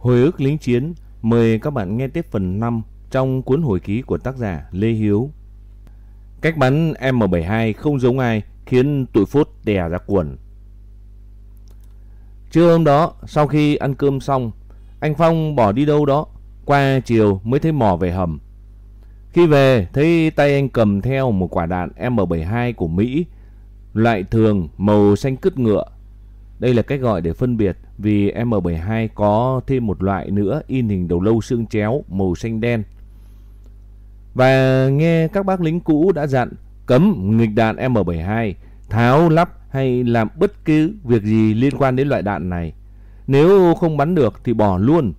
Hồi ức lính chiến, mời các bạn nghe tiếp phần 5 trong cuốn hồi ký của tác giả Lê Hiếu. Cách bắn M72 không giống ai khiến tụi phốt đè ra quần. Trưa hôm đó, sau khi ăn cơm xong, anh Phong bỏ đi đâu đó, qua chiều mới thấy mò về hầm. Khi về, thấy tay anh cầm theo một quả đạn M72 của Mỹ, loại thường màu xanh cứt ngựa. Đây là cách gọi để phân biệt vì M72 có thêm một loại nữa in hình đầu lâu xương chéo màu xanh đen. Và nghe các bác lính cũ đã dặn cấm nghịch đạn M72, tháo lắp hay làm bất cứ việc gì liên quan đến loại đạn này. Nếu không bắn được thì bỏ luôn.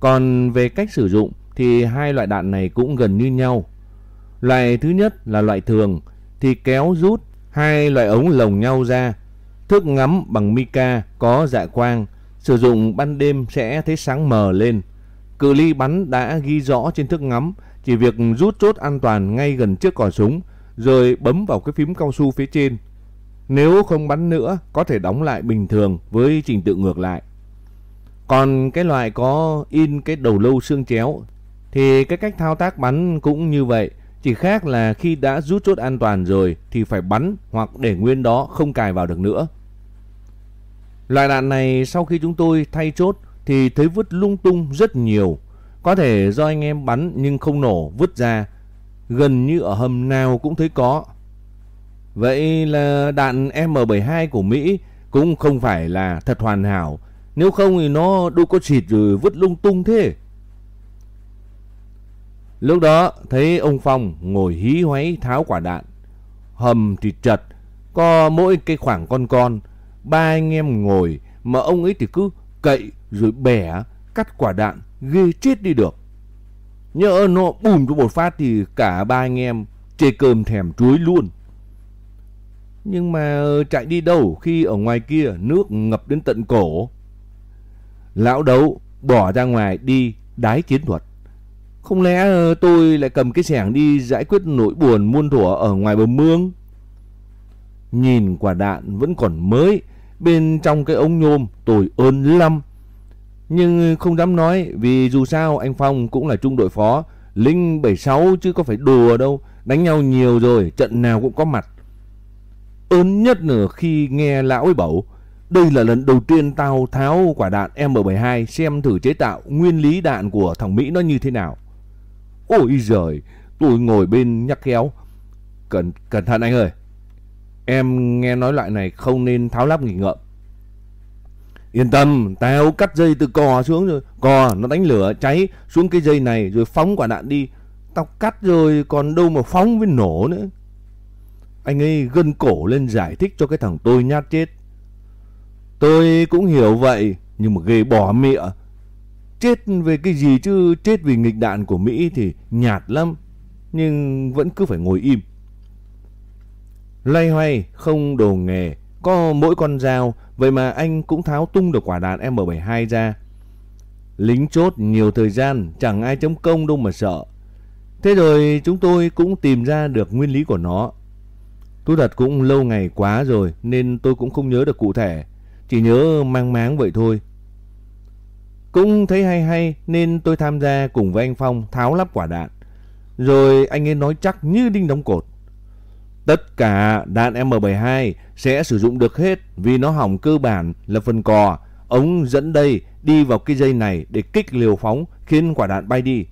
Còn về cách sử dụng thì hai loại đạn này cũng gần như nhau. Loại thứ nhất là loại thường thì kéo rút hai loại ống lồng nhau ra. Thước ngắm bằng mica có dạ quang, sử dụng ban đêm sẽ thấy sáng mờ lên. Cự ly bắn đã ghi rõ trên thước ngắm, chỉ việc rút chốt an toàn ngay gần trước cò súng, rồi bấm vào cái phím cao su phía trên. Nếu không bắn nữa, có thể đóng lại bình thường với trình tự ngược lại. Còn cái loại có in cái đầu lâu xương chéo thì cái cách thao tác bắn cũng như vậy, chỉ khác là khi đã rút chốt an toàn rồi thì phải bắn hoặc để nguyên đó không cài vào được nữa. Loại đạn này sau khi chúng tôi thay chốt thì thấy vứt lung tung rất nhiều. Có thể do anh em bắn nhưng không nổ, vứt ra. Gần như ở hầm nào cũng thấy có. Vậy là đạn M72 của Mỹ cũng không phải là thật hoàn hảo. Nếu không thì nó đâu có xịt rồi vứt lung tung thế. Lúc đó thấy ông Phong ngồi hí hoáy tháo quả đạn. Hầm thì chật, có mỗi cái khoảng con con. Ba anh em ngồi mà ông ấy thì cứ cậy rồi bẻ cắt quả đạn ghê chết đi được. Nhớ nó bùm cho một phát thì cả ba anh em chê cơm thèm chuối luôn. Nhưng mà chạy đi đâu khi ở ngoài kia nước ngập đến tận cổ. Lão đấu bỏ ra ngoài đi đái chiến thuật. Không lẽ ờ, tôi lại cầm cái sẻng đi giải quyết nỗi buồn muôn thuở ở ngoài bờ mương? Nhìn quả đạn vẫn còn mới, bên trong cái ống nhôm tôi ơn lắm. Nhưng không dám nói vì dù sao anh Phong cũng là trung đội phó, Linh 76 chứ có phải đùa đâu, đánh nhau nhiều rồi, trận nào cũng có mặt. Ơn nhất nữa khi nghe lão ấy bảo, đây là lần đầu tiên tao tháo quả đạn M72 xem thử chế tạo nguyên lý đạn của thằng Mỹ nó như thế nào. Ôi giời, tôi ngồi bên nhắc khéo. Cẩn, cẩn thận anh ơi. Em nghe nói loại này không nên tháo lắp nghỉ ngợm. Yên tâm, tao cắt dây từ cò xuống rồi. Cò nó đánh lửa cháy xuống cái dây này rồi phóng quả đạn đi. Tao cắt rồi còn đâu mà phóng với nổ nữa. Anh ấy gân cổ lên giải thích cho cái thằng tôi nhát chết. Tôi cũng hiểu vậy, nhưng mà ghê bỏ mịa. Chết về cái gì chứ chết vì nghịch đạn của Mỹ thì nhạt lắm. Nhưng vẫn cứ phải ngồi im. Lay hoay, không đồ nghề, có mỗi con dao, vậy mà anh cũng tháo tung được quả đạn M72 ra. Lính chốt nhiều thời gian, chẳng ai chấm công đâu mà sợ. Thế rồi chúng tôi cũng tìm ra được nguyên lý của nó. Tôi thật cũng lâu ngày quá rồi nên tôi cũng không nhớ được cụ thể. Chỉ nhớ mang máng vậy thôi. Cũng thấy hay hay nên tôi tham gia cùng với anh Phong tháo lắp quả đạn. Rồi anh ấy nói chắc như đinh đóng cột. Tất cả đạn M72 sẽ sử dụng được hết vì nó hỏng cơ bản là phần cò. Ống dẫn đây đi vào cái dây này để kích liều phóng khiến quả đạn bay đi.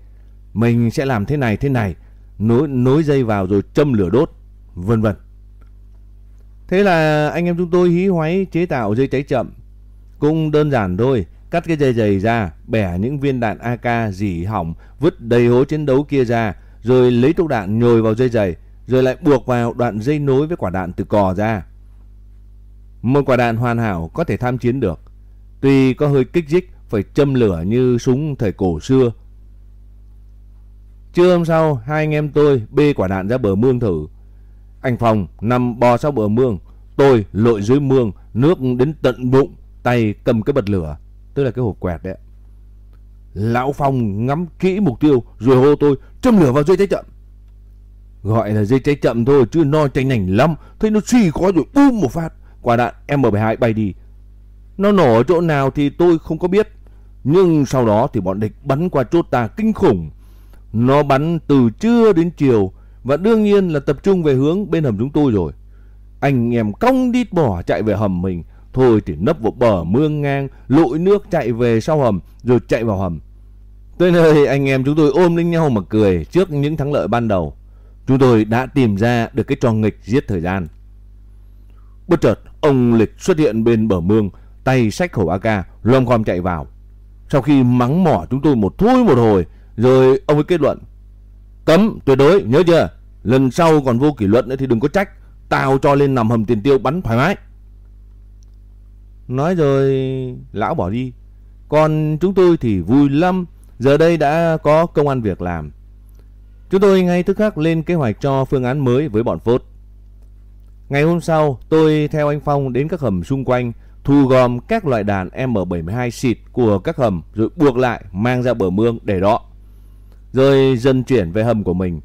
Mình sẽ làm thế này thế này, nối nối dây vào rồi châm lửa đốt, vân vân. Thế là anh em chúng tôi hí hoáy chế tạo dây cháy chậm. Cũng đơn giản thôi, cắt cái dây dày ra, bẻ những viên đạn AK dỉ hỏng, vứt đầy hố chiến đấu kia ra, rồi lấy thuốc đạn nhồi vào dây dày, rồi lại buộc vào đoạn dây nối với quả đạn từ cò ra. Một quả đạn hoàn hảo có thể tham chiến được, tuy có hơi kích dích phải châm lửa như súng thời cổ xưa. Trưa hôm sau, hai anh em tôi bê quả đạn ra bờ mương thử. Anh Phong nằm bò sau bờ mương, tôi lội dưới mương, nước đến tận bụng, tay cầm cái bật lửa, tức là cái hộp quẹt đấy. Lão Phong ngắm kỹ mục tiêu rồi hô tôi châm lửa vào dây cháy chậm. Gọi là dây cháy chậm thôi chứ no tranh nảnh lắm, thấy nó suy có rồi bum một phát, quả đạn M72 bay đi. Nó nổ ở chỗ nào thì tôi không có biết, Nhưng sau đó thì bọn địch bắn qua chốt ta kinh khủng. Nó bắn từ trưa đến chiều và đương nhiên là tập trung về hướng bên hầm chúng tôi rồi. Anh em cong đít bỏ chạy về hầm mình. Thôi thì nấp vào bờ mương ngang, lội nước chạy về sau hầm rồi chạy vào hầm. Tới nơi anh em chúng tôi ôm lên nhau mà cười trước những thắng lợi ban đầu. Chúng tôi đã tìm ra được cái trò nghịch giết thời gian. Bất chợt, ông Lịch xuất hiện bên bờ mương, tay sách khẩu AK, lom khom chạy vào. Sau khi mắng mỏ chúng tôi một thui một hồi, rồi ông ấy kết luận. Cấm, tuyệt đối, nhớ chưa? Lần sau còn vô kỷ luật nữa thì đừng có trách. Tao cho lên nằm hầm tiền tiêu bắn thoải mái. Nói rồi, lão bỏ đi. Còn chúng tôi thì vui lắm. Giờ đây đã có công an việc làm. Chúng tôi ngay tức khắc lên kế hoạch cho phương án mới với bọn Phốt. Ngày hôm sau, tôi theo anh Phong đến các hầm xung quanh, thu gom các loại đàn M72 xịt của các hầm rồi buộc lại mang ra bờ mương để đọ. Rồi dần chuyển về hầm của mình.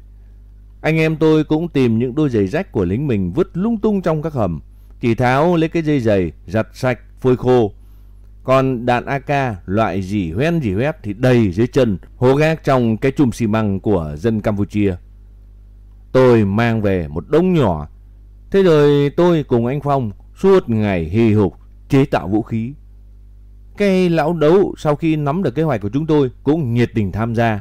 Anh em tôi cũng tìm những đôi giày rách của lính mình vứt lung tung trong các hầm. Chỉ tháo lấy cái dây giày, giặt sạch, phơi khô. Còn đạn AK loại dỉ hoen dỉ hoét thì đầy dưới chân, hố gác trong cái chùm xi măng của dân Campuchia. Tôi mang về một đống nhỏ. Thế rồi tôi cùng anh Phong suốt ngày hì hục chế tạo vũ khí. Cái lão đấu sau khi nắm được kế hoạch của chúng tôi cũng nhiệt tình tham gia.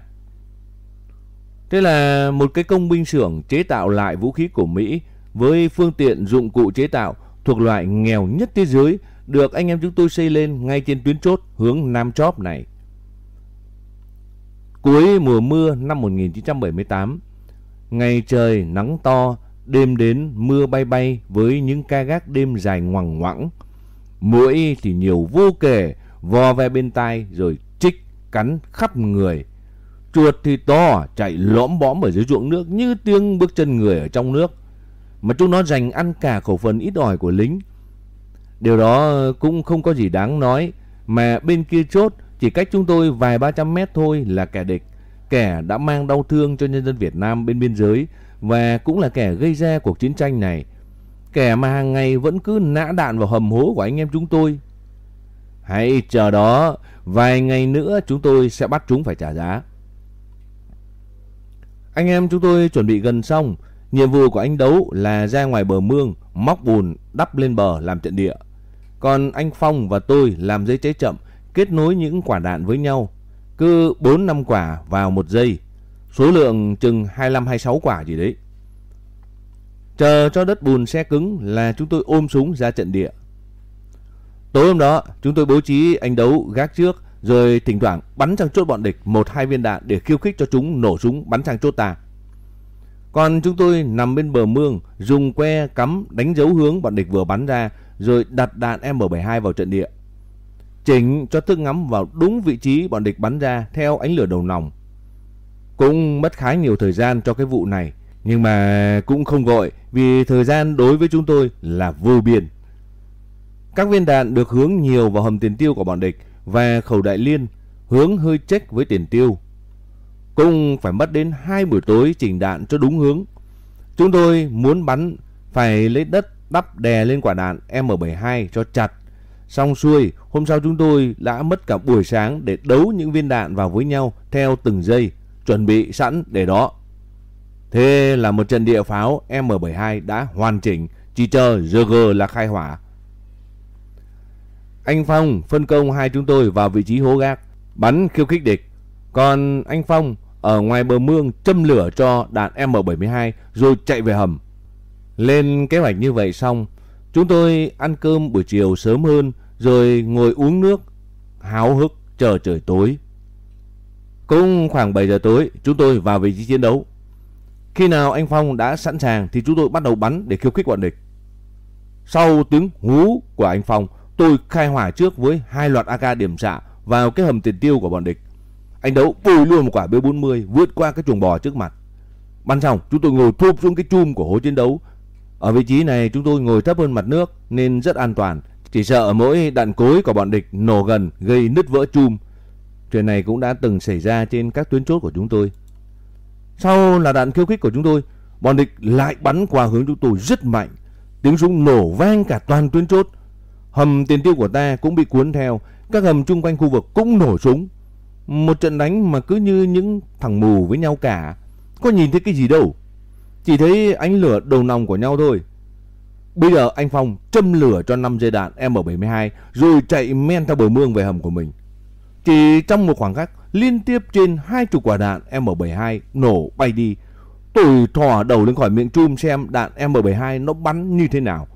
Thế là một cái công binh xưởng chế tạo lại vũ khí của Mỹ với phương tiện dụng cụ chế tạo thuộc loại nghèo nhất thế giới được anh em chúng tôi xây lên ngay trên tuyến chốt hướng Nam Chóp này. Cuối mùa mưa năm 1978, ngày trời nắng to, đêm đến mưa bay bay với những ca gác đêm dài ngoằng ngoẵng. Mũi thì nhiều vô kể, vò ve bên tai rồi chích cắn khắp người. Chuột thì to, chạy lõm bõm ở dưới ruộng nước như tiếng bước chân người ở trong nước. Mà chúng nó dành ăn cả khẩu phần ít ỏi của lính. Điều đó ờ, cũng không có gì đáng nói, mà bên kia chốt chỉ cách chúng tôi vài ba trăm mét thôi là kẻ địch. Kẻ đã mang đau thương cho nhân dân Việt Nam bên biên giới và cũng là kẻ gây ra cuộc chiến tranh này. Kẻ mà hàng ngày vẫn cứ nã đạn vào hầm hố của anh em chúng tôi. Hãy chờ đó, vài ngày nữa chúng tôi sẽ bắt chúng phải trả giá. Anh em chúng tôi chuẩn bị gần xong, nhiệm vụ của anh đấu là ra ngoài bờ mương, móc bùn, đắp lên bờ làm trận địa. Còn anh Phong và tôi làm dây cháy chậm, kết nối những quả đạn với nhau. Cứ 4 năm quả vào một giây. Số lượng chừng 25-26 quả gì đấy. Chờ cho đất bùn xe cứng là chúng tôi ôm súng ra trận địa. Tối hôm đó, chúng tôi bố trí anh đấu gác trước, rồi thỉnh thoảng bắn sang chốt bọn địch một hai viên đạn để khiêu khích cho chúng nổ súng bắn sang chốt ta. Còn chúng tôi nằm bên bờ mương, dùng que cắm đánh dấu hướng bọn địch vừa bắn ra, rồi đặt đạn M72 vào trận địa. Chỉnh cho thức ngắm vào đúng vị trí bọn địch bắn ra theo ánh lửa đầu nòng. Cũng mất khá nhiều thời gian cho cái vụ này, nhưng mà cũng không vội vì thời gian đối với chúng tôi là vô biên. Các viên đạn được hướng nhiều vào hầm tiền tiêu của bọn địch và khẩu đại liên hướng hơi chếch với tiền tiêu. Cũng phải mất đến 2 buổi tối chỉnh đạn cho đúng hướng. Chúng tôi muốn bắn phải lấy đất đắp đè lên quả đạn M72 cho chặt. Xong xuôi, hôm sau chúng tôi đã mất cả buổi sáng để đấu những viên đạn vào với nhau theo từng giây, chuẩn bị sẵn để đó. Thế là một trận địa pháo M72 đã hoàn chỉnh, chỉ chờ GG là khai hỏa. Anh Phong phân công hai chúng tôi vào vị trí hố gác, bắn khiêu khích địch. Còn anh Phong ở ngoài bờ mương châm lửa cho đạn M72 rồi chạy về hầm. Lên kế hoạch như vậy xong, chúng tôi ăn cơm buổi chiều sớm hơn rồi ngồi uống nước, háo hức chờ trời tối. Cũng khoảng 7 giờ tối, chúng tôi vào vị trí chiến đấu. Khi nào anh Phong đã sẵn sàng thì chúng tôi bắt đầu bắn để khiêu khích bọn địch. Sau tiếng hú của anh Phong, tôi khai hỏa trước với hai loạt AK điểm xạ vào cái hầm tiền tiêu của bọn địch. Anh đấu bùi luôn một quả B40 vượt qua cái chuồng bò trước mặt. Bắn xong, chúng tôi ngồi thụp xuống cái chum của hố chiến đấu. Ở vị trí này chúng tôi ngồi thấp hơn mặt nước nên rất an toàn. Chỉ sợ mỗi đạn cối của bọn địch nổ gần gây nứt vỡ chum. Chuyện này cũng đã từng xảy ra trên các tuyến chốt của chúng tôi. Sau là đạn khiêu khích của chúng tôi, bọn địch lại bắn qua hướng chúng tôi rất mạnh. Tiếng súng nổ vang cả toàn tuyến chốt. Hầm tiền tiêu của ta cũng bị cuốn theo, các hầm chung quanh khu vực cũng nổ súng. Một trận đánh mà cứ như những thằng mù với nhau cả. Có nhìn thấy cái gì đâu. Chỉ thấy ánh lửa đầu nòng của nhau thôi. Bây giờ anh Phong châm lửa cho 5 dây đạn M72 rồi chạy men theo bờ mương về hầm của mình. Chỉ trong một khoảng cách liên tiếp trên hai chục quả đạn M72 nổ bay đi. Tôi thò đầu lên khỏi miệng chum xem đạn M72 nó bắn như thế nào.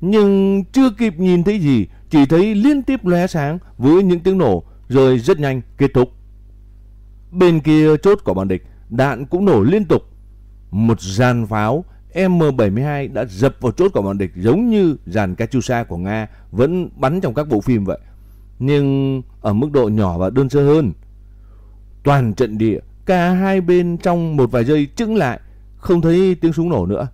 Nhưng chưa kịp nhìn thấy gì, chỉ thấy liên tiếp lóe sáng với những tiếng nổ rồi rất nhanh kết thúc. Bên kia chốt của bọn địch, đạn cũng nổ liên tục. Một dàn pháo M72 đã dập vào chốt của bọn địch giống như dàn Katyusha của Nga vẫn bắn trong các bộ phim vậy. Nhưng ở mức độ nhỏ và đơn sơ hơn. Toàn trận địa, cả hai bên trong một vài giây chững lại, không thấy tiếng súng nổ nữa.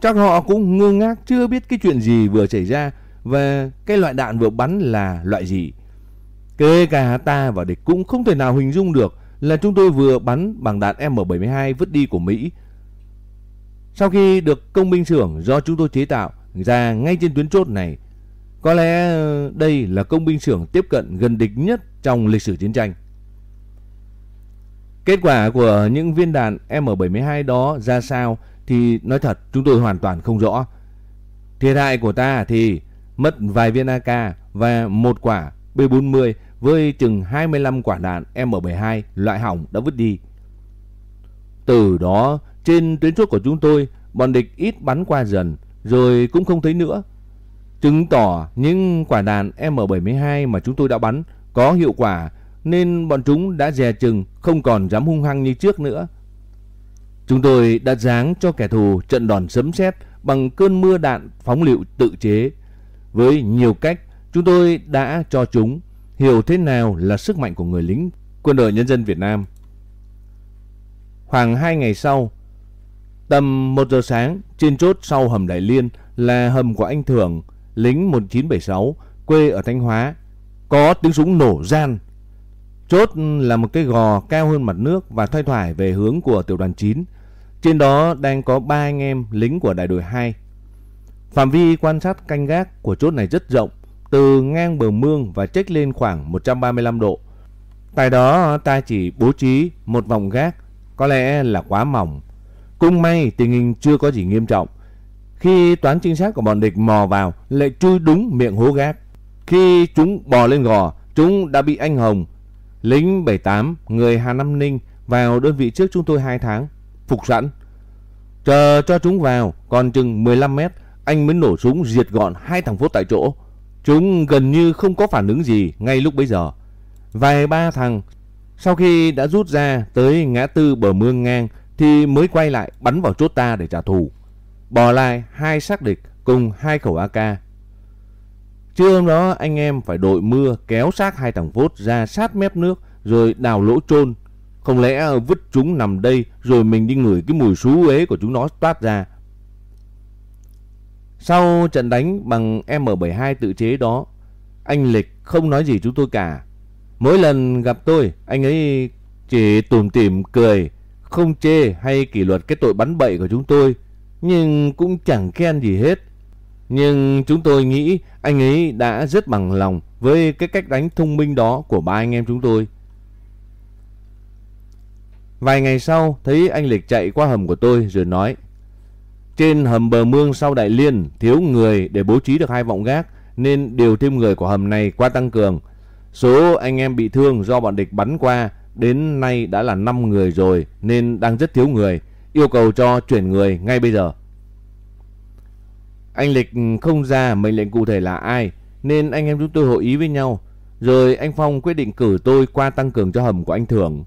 Chắc họ cũng ngơ ngác chưa biết cái chuyện gì vừa xảy ra và cái loại đạn vừa bắn là loại gì. Kể cả ta và địch cũng không thể nào hình dung được là chúng tôi vừa bắn bằng đạn M72 vứt đi của Mỹ. Sau khi được công binh xưởng do chúng tôi chế tạo ra ngay trên tuyến chốt này, có lẽ đây là công binh xưởng tiếp cận gần địch nhất trong lịch sử chiến tranh. Kết quả của những viên đạn M72 đó ra sao thì nói thật chúng tôi hoàn toàn không rõ. Thiệt hại của ta thì mất vài viên AK và một quả B40 với chừng 25 quả đạn M72 loại hỏng đã vứt đi. Từ đó trên tuyến chốt của chúng tôi bọn địch ít bắn qua dần rồi cũng không thấy nữa. Chứng tỏ những quả đạn M72 mà chúng tôi đã bắn có hiệu quả nên bọn chúng đã dè chừng không còn dám hung hăng như trước nữa. Chúng tôi đã giáng cho kẻ thù trận đòn sấm sét bằng cơn mưa đạn phóng lựu tự chế. Với nhiều cách, chúng tôi đã cho chúng hiểu thế nào là sức mạnh của người lính quân đội nhân dân Việt Nam. Khoảng 2 ngày sau, tầm 1 giờ sáng, trên chốt sau hầm Đại Liên là hầm của anh Thường, lính 1976, quê ở Thanh Hóa. Có tiếng súng nổ gian. Chốt là một cái gò cao hơn mặt nước và thoai thoải về hướng của tiểu đoàn 9. Trên đó đang có ba anh em lính của đại đội 2. Phạm vi quan sát canh gác của chốt này rất rộng, từ ngang bờ mương và chếch lên khoảng 135 độ. Tại đó ta chỉ bố trí một vòng gác, có lẽ là quá mỏng. Cũng may tình hình chưa có gì nghiêm trọng. Khi toán trinh sát của bọn địch mò vào lại chui đúng miệng hố gác. Khi chúng bò lên gò, chúng đã bị anh Hồng, lính 78, người Hà Nam Ninh vào đơn vị trước chúng tôi 2 tháng phục sẵn. Chờ cho chúng vào, còn chừng 15 mét, anh mới nổ súng diệt gọn hai thằng phốt tại chỗ. Chúng gần như không có phản ứng gì ngay lúc bấy giờ. Vài ba thằng sau khi đã rút ra tới ngã tư bờ mương ngang thì mới quay lại bắn vào chốt ta để trả thù. Bỏ lại hai xác địch cùng hai khẩu AK. Trưa hôm đó anh em phải đội mưa kéo xác hai thằng vốt ra sát mép nước rồi đào lỗ chôn không lẽ vứt chúng nằm đây rồi mình đi ngửi cái mùi xú ế của chúng nó toát ra. Sau trận đánh bằng M72 tự chế đó, anh Lịch không nói gì chúng tôi cả. Mỗi lần gặp tôi, anh ấy chỉ tủm tỉm cười, không chê hay kỷ luật cái tội bắn bậy của chúng tôi, nhưng cũng chẳng khen gì hết. Nhưng chúng tôi nghĩ anh ấy đã rất bằng lòng với cái cách đánh thông minh đó của ba anh em chúng tôi. Vài ngày sau, thấy anh Lịch chạy qua hầm của tôi rồi nói Trên hầm bờ mương sau Đại Liên thiếu người để bố trí được hai vọng gác nên điều thêm người của hầm này qua tăng cường. Số anh em bị thương do bọn địch bắn qua đến nay đã là 5 người rồi nên đang rất thiếu người, yêu cầu cho chuyển người ngay bây giờ. Anh Lịch không ra mệnh lệnh cụ thể là ai nên anh em chúng tôi hội ý với nhau. Rồi anh Phong quyết định cử tôi qua tăng cường cho hầm của anh Thưởng.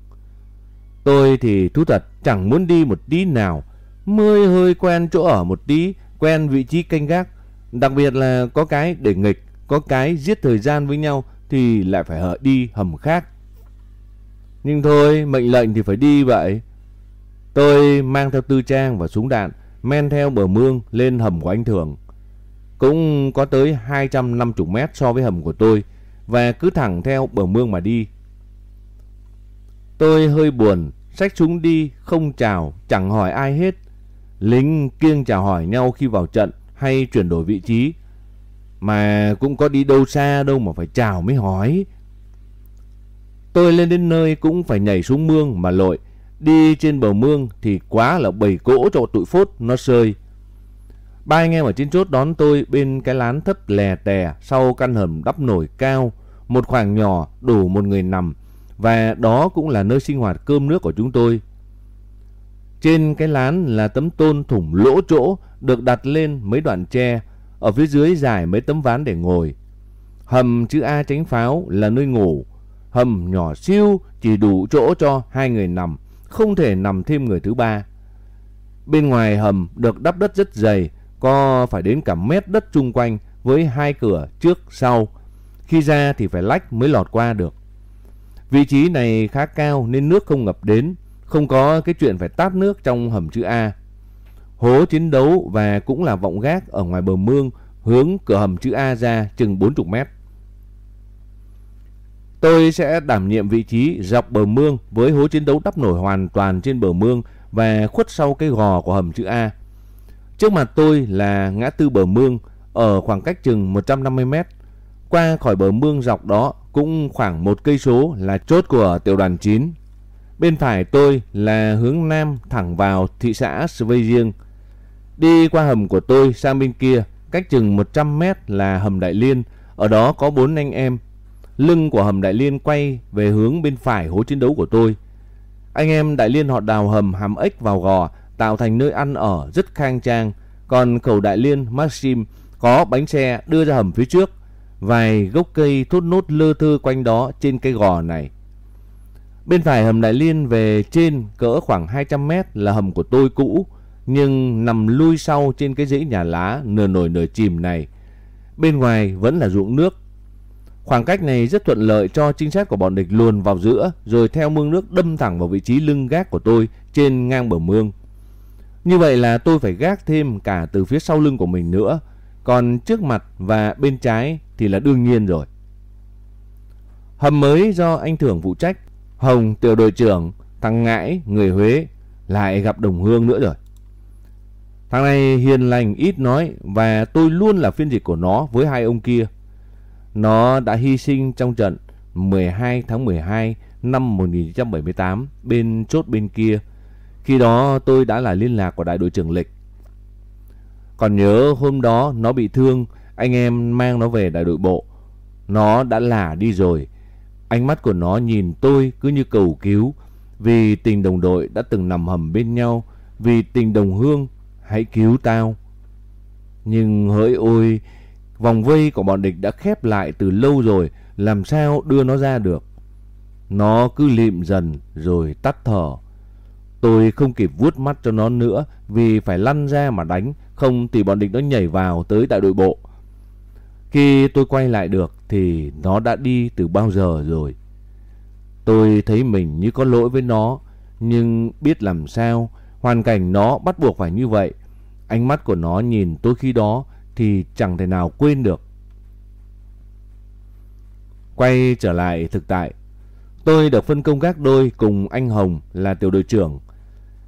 Tôi thì thú thật chẳng muốn đi một tí nào. Mới hơi quen chỗ ở một tí, quen vị trí canh gác. Đặc biệt là có cái để nghịch, có cái giết thời gian với nhau thì lại phải hở đi hầm khác. Nhưng thôi, mệnh lệnh thì phải đi vậy. Tôi mang theo tư trang và súng đạn, men theo bờ mương lên hầm của anh Thường. Cũng có tới 250 mét so với hầm của tôi và cứ thẳng theo bờ mương mà đi. Tôi hơi buồn, xách súng đi, không chào, chẳng hỏi ai hết. Lính kiêng chào hỏi nhau khi vào trận hay chuyển đổi vị trí. Mà cũng có đi đâu xa đâu mà phải chào mới hỏi. Tôi lên đến nơi cũng phải nhảy xuống mương mà lội. Đi trên bờ mương thì quá là bầy cỗ cho tụi phốt nó sơi. Ba anh em ở trên chốt đón tôi bên cái lán thấp lè tè sau căn hầm đắp nổi cao, một khoảng nhỏ đủ một người nằm và đó cũng là nơi sinh hoạt cơm nước của chúng tôi. Trên cái lán là tấm tôn thủng lỗ chỗ được đặt lên mấy đoạn tre, ở phía dưới dài mấy tấm ván để ngồi. Hầm chữ A tránh pháo là nơi ngủ, hầm nhỏ siêu chỉ đủ chỗ cho hai người nằm, không thể nằm thêm người thứ ba. Bên ngoài hầm được đắp đất rất dày, có phải đến cả mét đất chung quanh với hai cửa trước sau. Khi ra thì phải lách mới lọt qua được. Vị trí này khá cao nên nước không ngập đến, không có cái chuyện phải tát nước trong hầm chữ A. Hố chiến đấu và cũng là vọng gác ở ngoài bờ mương hướng cửa hầm chữ A ra chừng 40 mét. Tôi sẽ đảm nhiệm vị trí dọc bờ mương với hố chiến đấu đắp nổi hoàn toàn trên bờ mương và khuất sau cái gò của hầm chữ A. Trước mặt tôi là ngã tư bờ mương ở khoảng cách chừng 150 mét. Qua khỏi bờ mương dọc đó cũng khoảng một cây số là chốt của tiểu đoàn 9. Bên phải tôi là hướng nam thẳng vào thị xã Sveijiang. Đi qua hầm của tôi sang bên kia, cách chừng 100 mét là hầm Đại Liên, ở đó có bốn anh em. Lưng của hầm Đại Liên quay về hướng bên phải hố chiến đấu của tôi. Anh em Đại Liên họ đào hầm hàm ếch vào gò, tạo thành nơi ăn ở rất khang trang. Còn khẩu Đại Liên Maxim có bánh xe đưa ra hầm phía trước. Vài gốc cây thốt nốt lơ thơ quanh đó trên cái gò này. Bên phải hầm Đại Liên về trên cỡ khoảng 200 mét là hầm của tôi cũ, nhưng nằm lui sau trên cái dãy nhà lá nửa nổi nửa chìm này. Bên ngoài vẫn là ruộng nước. Khoảng cách này rất thuận lợi cho trinh sát của bọn địch luồn vào giữa rồi theo mương nước đâm thẳng vào vị trí lưng gác của tôi trên ngang bờ mương. Như vậy là tôi phải gác thêm cả từ phía sau lưng của mình nữa, còn trước mặt và bên trái thì là đương nhiên rồi. Hầm mới do anh Thưởng phụ trách Hồng tiểu đội trưởng, thằng Ngãi, người Huế lại gặp đồng hương nữa rồi. Thằng này hiền lành ít nói và tôi luôn là phiên dịch của nó với hai ông kia. Nó đã hy sinh trong trận 12 tháng 12 năm 1978 bên chốt bên kia. Khi đó tôi đã là liên lạc của đại đội trưởng Lịch. Còn nhớ hôm đó nó bị thương, anh em mang nó về đại đội bộ. Nó đã lả đi rồi Ánh mắt của nó nhìn tôi cứ như cầu cứu, vì tình đồng đội đã từng nằm hầm bên nhau, vì tình đồng hương, hãy cứu tao. Nhưng hỡi ôi, vòng vây của bọn địch đã khép lại từ lâu rồi, làm sao đưa nó ra được. Nó cứ lịm dần rồi tắt thở. Tôi không kịp vuốt mắt cho nó nữa vì phải lăn ra mà đánh, không thì bọn địch nó nhảy vào tới đại đội bộ. Khi tôi quay lại được thì nó đã đi từ bao giờ rồi. Tôi thấy mình như có lỗi với nó, nhưng biết làm sao, hoàn cảnh nó bắt buộc phải như vậy. Ánh mắt của nó nhìn tôi khi đó thì chẳng thể nào quên được. Quay trở lại thực tại, tôi được phân công gác đôi cùng anh Hồng là tiểu đội trưởng.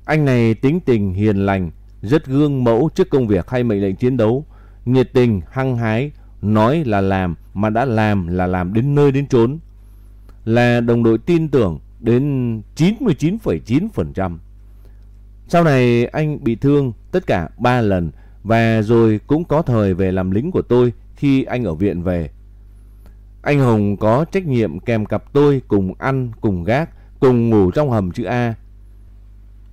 Anh này tính tình hiền lành, rất gương mẫu trước công việc hay mệnh lệnh chiến đấu, nhiệt tình, hăng hái, Nói là làm mà đã làm là làm đến nơi đến chốn. Là đồng đội tin tưởng đến 99,9%. Sau này anh bị thương tất cả 3 lần và rồi cũng có thời về làm lính của tôi khi anh ở viện về. Anh Hồng có trách nhiệm kèm cặp tôi cùng ăn, cùng gác, cùng ngủ trong hầm chữ A.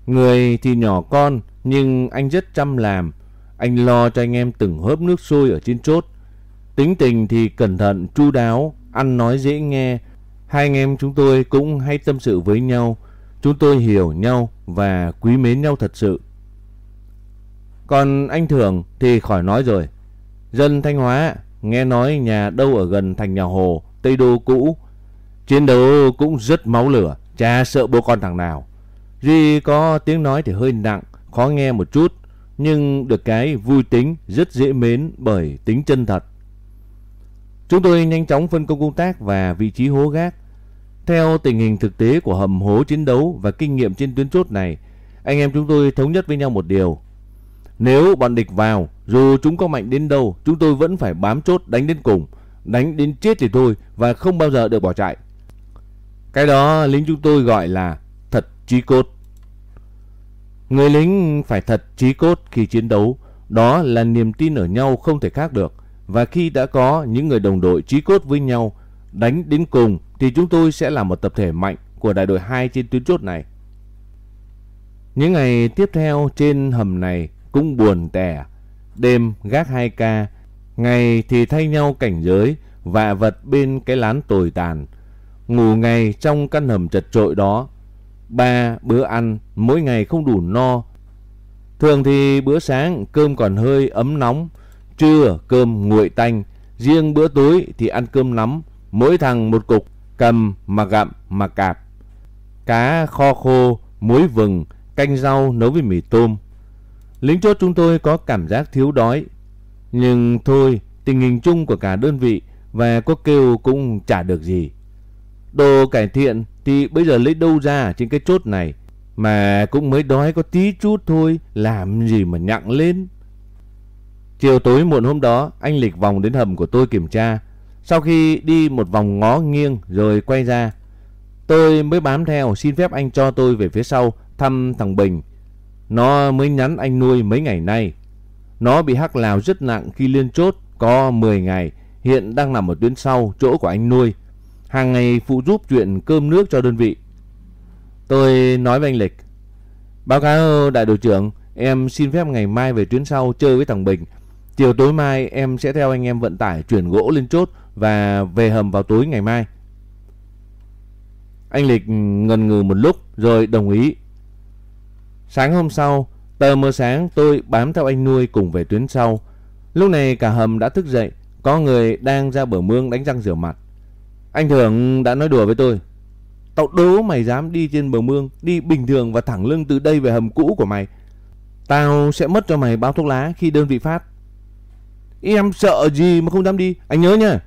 Người thì nhỏ con nhưng anh rất chăm làm. Anh lo cho anh em từng hớp nước sôi ở trên chốt. Tính tình thì cẩn thận, chu đáo, ăn nói dễ nghe. Hai anh em chúng tôi cũng hay tâm sự với nhau. Chúng tôi hiểu nhau và quý mến nhau thật sự. Còn anh Thường thì khỏi nói rồi. Dân Thanh Hóa nghe nói nhà đâu ở gần thành nhà Hồ, Tây Đô cũ. Chiến đấu cũng rất máu lửa, cha sợ bố con thằng nào. Duy có tiếng nói thì hơi nặng, khó nghe một chút, nhưng được cái vui tính, rất dễ mến bởi tính chân thật. Chúng tôi nhanh chóng phân công công tác và vị trí hố gác. Theo tình hình thực tế của hầm hố chiến đấu và kinh nghiệm trên tuyến chốt này, anh em chúng tôi thống nhất với nhau một điều. Nếu bọn địch vào, dù chúng có mạnh đến đâu, chúng tôi vẫn phải bám chốt đánh đến cùng. Đánh đến chết thì thôi và không bao giờ được bỏ chạy. Cái đó lính chúng tôi gọi là thật trí cốt. Người lính phải thật trí cốt khi chiến đấu. Đó là niềm tin ở nhau không thể khác được. Và khi đã có những người đồng đội trí cốt với nhau, đánh đến cùng thì chúng tôi sẽ là một tập thể mạnh của đại đội 2 trên tuyến chốt này. Những ngày tiếp theo trên hầm này cũng buồn tẻ. Đêm gác hai ca, ngày thì thay nhau cảnh giới, vạ vật bên cái lán tồi tàn. Ngủ ngày trong căn hầm chật trội đó. Ba bữa ăn, mỗi ngày không đủ no. Thường thì bữa sáng cơm còn hơi ấm nóng, trưa cơm nguội tanh, riêng bữa tối thì ăn cơm nắm, mỗi thằng một cục, cầm mà gặm mà cạp. Cá kho khô, muối vừng, canh rau nấu với mì tôm. Lính chốt chúng tôi có cảm giác thiếu đói. Nhưng thôi, tình hình chung của cả đơn vị và có kêu cũng chả được gì. Đồ cải thiện thì bây giờ lấy đâu ra trên cái chốt này. Mà cũng mới đói có tí chút thôi, làm gì mà nhặng lên. Chiều tối muộn hôm đó, anh Lịch vòng đến hầm của tôi kiểm tra. Sau khi đi một vòng ngó nghiêng rồi quay ra, tôi mới bám theo xin phép anh cho tôi về phía sau thăm thằng Bình. Nó mới nhắn anh nuôi mấy ngày nay. Nó bị hắc lào rất nặng khi liên chốt có 10 ngày, hiện đang nằm ở tuyến sau chỗ của anh nuôi. Hàng ngày phụ giúp chuyện cơm nước cho đơn vị. Tôi nói với anh Lịch. Báo cáo đại đội trưởng, em xin phép ngày mai về tuyến sau chơi với thằng Bình. Chiều tối mai em sẽ theo anh em vận tải chuyển gỗ lên chốt và về hầm vào tối ngày mai. Anh Lịch ngần ngừ một lúc rồi đồng ý Sáng hôm sau, tờ mờ sáng tôi bám theo anh nuôi cùng về tuyến sau. Lúc này cả hầm đã thức dậy, có người đang ra bờ mương đánh răng rửa mặt. Anh thường đã nói đùa với tôi. Tao đố mày dám đi trên bờ mương, đi bình thường và thẳng lưng từ đây về hầm cũ của mày. Tao sẽ mất cho mày bao thuốc lá khi đơn vị phát. Em sợ gì mà không dám đi, anh nhớ nhá.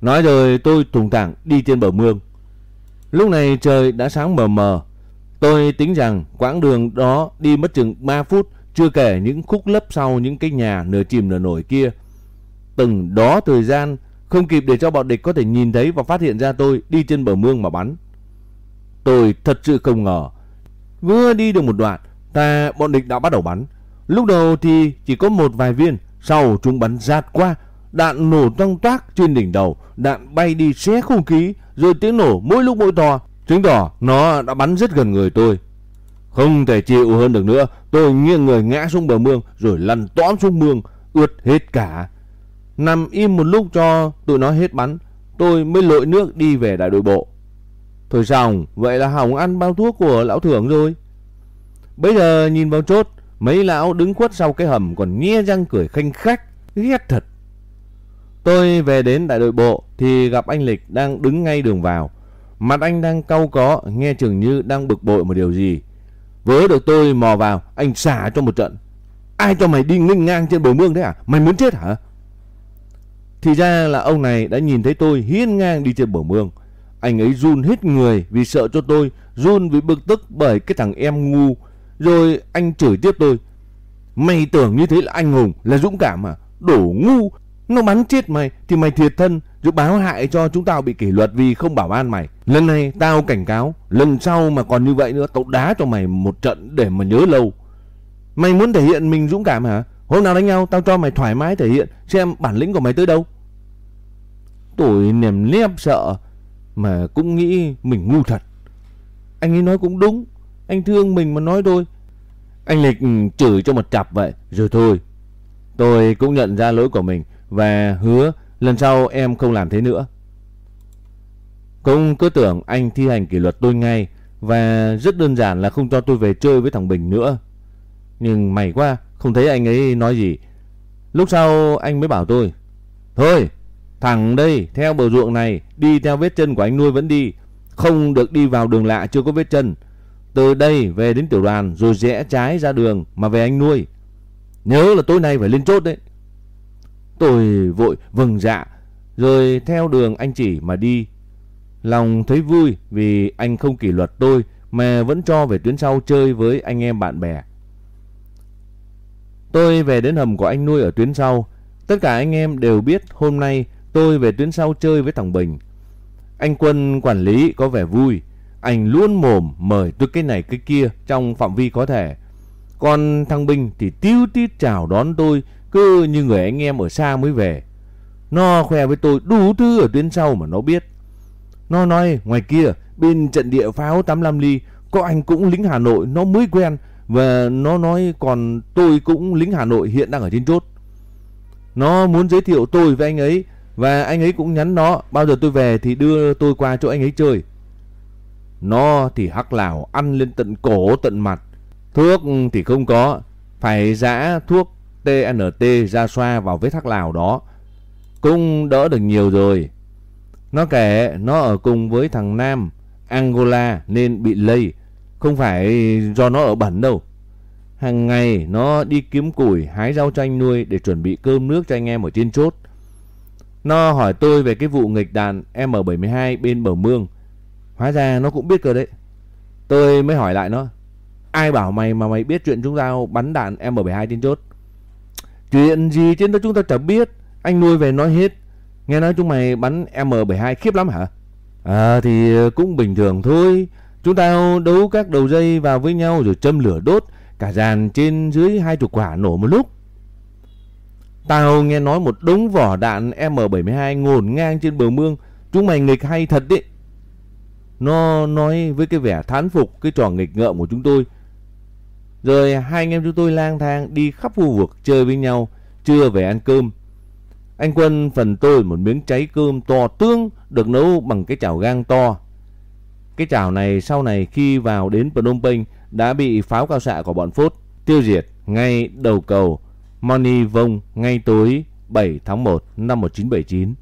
Nói rồi tôi thùng thẳng đi trên bờ mương. Lúc này trời đã sáng mờ mờ, Tôi tính rằng quãng đường đó đi mất chừng 3 phút, chưa kể những khúc lấp sau những cái nhà nửa chìm nửa nổi kia. Từng đó thời gian không kịp để cho bọn địch có thể nhìn thấy và phát hiện ra tôi đi trên bờ mương mà bắn. Tôi thật sự không ngờ. Vừa đi được một đoạn, ta bọn địch đã bắt đầu bắn. Lúc đầu thì chỉ có một vài viên, sau chúng bắn giạt qua, đạn nổ toang toác trên đỉnh đầu, đạn bay đi xé không khí, rồi tiếng nổ mỗi lúc mỗi to, Chứng tỏ nó đã bắn rất gần người tôi. Không thể chịu hơn được nữa, tôi nghiêng người ngã xuống bờ mương rồi lăn tõm xuống mương, ướt hết cả. Nằm im một lúc cho tụi nó hết bắn, tôi mới lội nước đi về đại đội bộ. Thôi xong, vậy là hỏng ăn bao thuốc của lão thưởng rồi. Bây giờ nhìn vào chốt, mấy lão đứng khuất sau cái hầm còn nghe răng cười khanh khách, ghét thật. Tôi về đến đại đội bộ thì gặp anh Lịch đang đứng ngay đường vào. Mặt anh đang cau có, nghe chừng như đang bực bội một điều gì. Vớ được tôi mò vào, anh xả cho một trận. Ai cho mày đi nghênh ngang trên bờ mương thế à? Mày muốn chết hả? Thì ra là ông này đã nhìn thấy tôi hiên ngang đi trên bờ mương. Anh ấy run hết người vì sợ cho tôi, run vì bực tức bởi cái thằng em ngu. Rồi anh chửi tiếp tôi. Mày tưởng như thế là anh hùng, là dũng cảm à? Đổ ngu, nó bắn chết mày thì mày thiệt thân, rồi báo hại cho chúng tao bị kỷ luật vì không bảo an mày. Lần này tao cảnh cáo, lần sau mà còn như vậy nữa tao đá cho mày một trận để mà nhớ lâu. Mày muốn thể hiện mình dũng cảm hả? Hôm nào đánh nhau tao cho mày thoải mái thể hiện xem bản lĩnh của mày tới đâu. Tôi nềm nếp sợ mà cũng nghĩ mình ngu thật. Anh ấy nói cũng đúng, anh thương mình mà nói thôi. Anh Lịch chửi cho một chặp vậy, rồi thôi. Tôi cũng nhận ra lỗi của mình và hứa lần sau em không làm thế nữa. Cũng cứ tưởng anh thi hành kỷ luật tôi ngay và rất đơn giản là không cho tôi về chơi với thằng Bình nữa. Nhưng may quá, không thấy anh ấy nói gì. Lúc sau anh mới bảo tôi, Thôi, thằng đây theo bờ ruộng này đi theo vết chân của anh nuôi vẫn đi. Không được đi vào đường lạ chưa có vết chân. Từ đây về đến tiểu đoàn rồi rẽ trái ra đường mà về anh nuôi. Nhớ là tối nay phải lên chốt đấy. Tôi vội vâng dạ rồi theo đường anh chỉ mà đi. Lòng thấy vui vì anh không kỷ luật tôi mà vẫn cho về tuyến sau chơi với anh em bạn bè. Tôi về đến hầm của anh nuôi ở tuyến sau. Tất cả anh em đều biết hôm nay tôi về tuyến sau chơi với thằng Bình. Anh Quân quản lý có vẻ vui. Anh luôn mồm mời tôi cái này cái kia trong phạm vi có thể. Còn thằng Bình thì tiêu tít chào đón tôi cứ như người anh em ở xa mới về. Nó khoe với tôi đủ thứ ở tuyến sau mà nó biết. Nó nói, ngoài kia, bên trận địa pháo 85 ly, có anh cũng lính Hà Nội, nó mới quen và nó nói, còn tôi cũng lính Hà Nội hiện đang ở trên chốt. Nó muốn giới thiệu tôi với anh ấy, và anh ấy cũng nhắn nó, bao giờ tôi về thì đưa tôi qua chỗ anh ấy chơi. Nó thì hắc lào ăn lên tận cổ tận mặt. Thuốc thì không có. Phải giã thuốc TNT ra xoa vào vết thác lào đó. Cũng đỡ được nhiều rồi. Nó kể nó ở cùng với thằng Nam, Angola, nên bị lây. Không phải do nó ở bẩn đâu. Hàng ngày nó đi kiếm củi, hái rau chanh nuôi để chuẩn bị cơm nước cho anh em ở trên chốt. Nó hỏi tôi về cái vụ nghịch đạn M72 bên bờ mương. Hóa ra nó cũng biết cơ đấy. Tôi mới hỏi lại nó. Ai bảo mày mà mày biết chuyện chúng tao bắn đạn M72 trên chốt? Chuyện gì trên đó chúng ta chẳng biết. Anh nuôi về nói hết. Nghe nói chúng mày bắn M72 khiếp lắm hả? À thì cũng bình thường thôi. Chúng ta đấu các đầu dây vào với nhau rồi châm lửa đốt. Cả dàn trên dưới hai chục quả nổ một lúc. Tao nghe nói một đống vỏ đạn M72 ngổn ngang trên bờ mương. Chúng mày nghịch hay thật đấy. Nó nói với cái vẻ thán phục, cái trò nghịch ngợm của chúng tôi. Rồi hai anh em chúng tôi lang thang đi khắp khu vực chơi với nhau, trưa về ăn cơm. Anh Quân phần tôi một miếng cháy cơm to tương được nấu bằng cái chảo gang to. Cái chảo này sau này khi vào đến Phnom Penh đã bị pháo cao xạ của bọn Phốt tiêu diệt ngay đầu cầu Moni Vông ngay tối 7 tháng 1 năm 1979.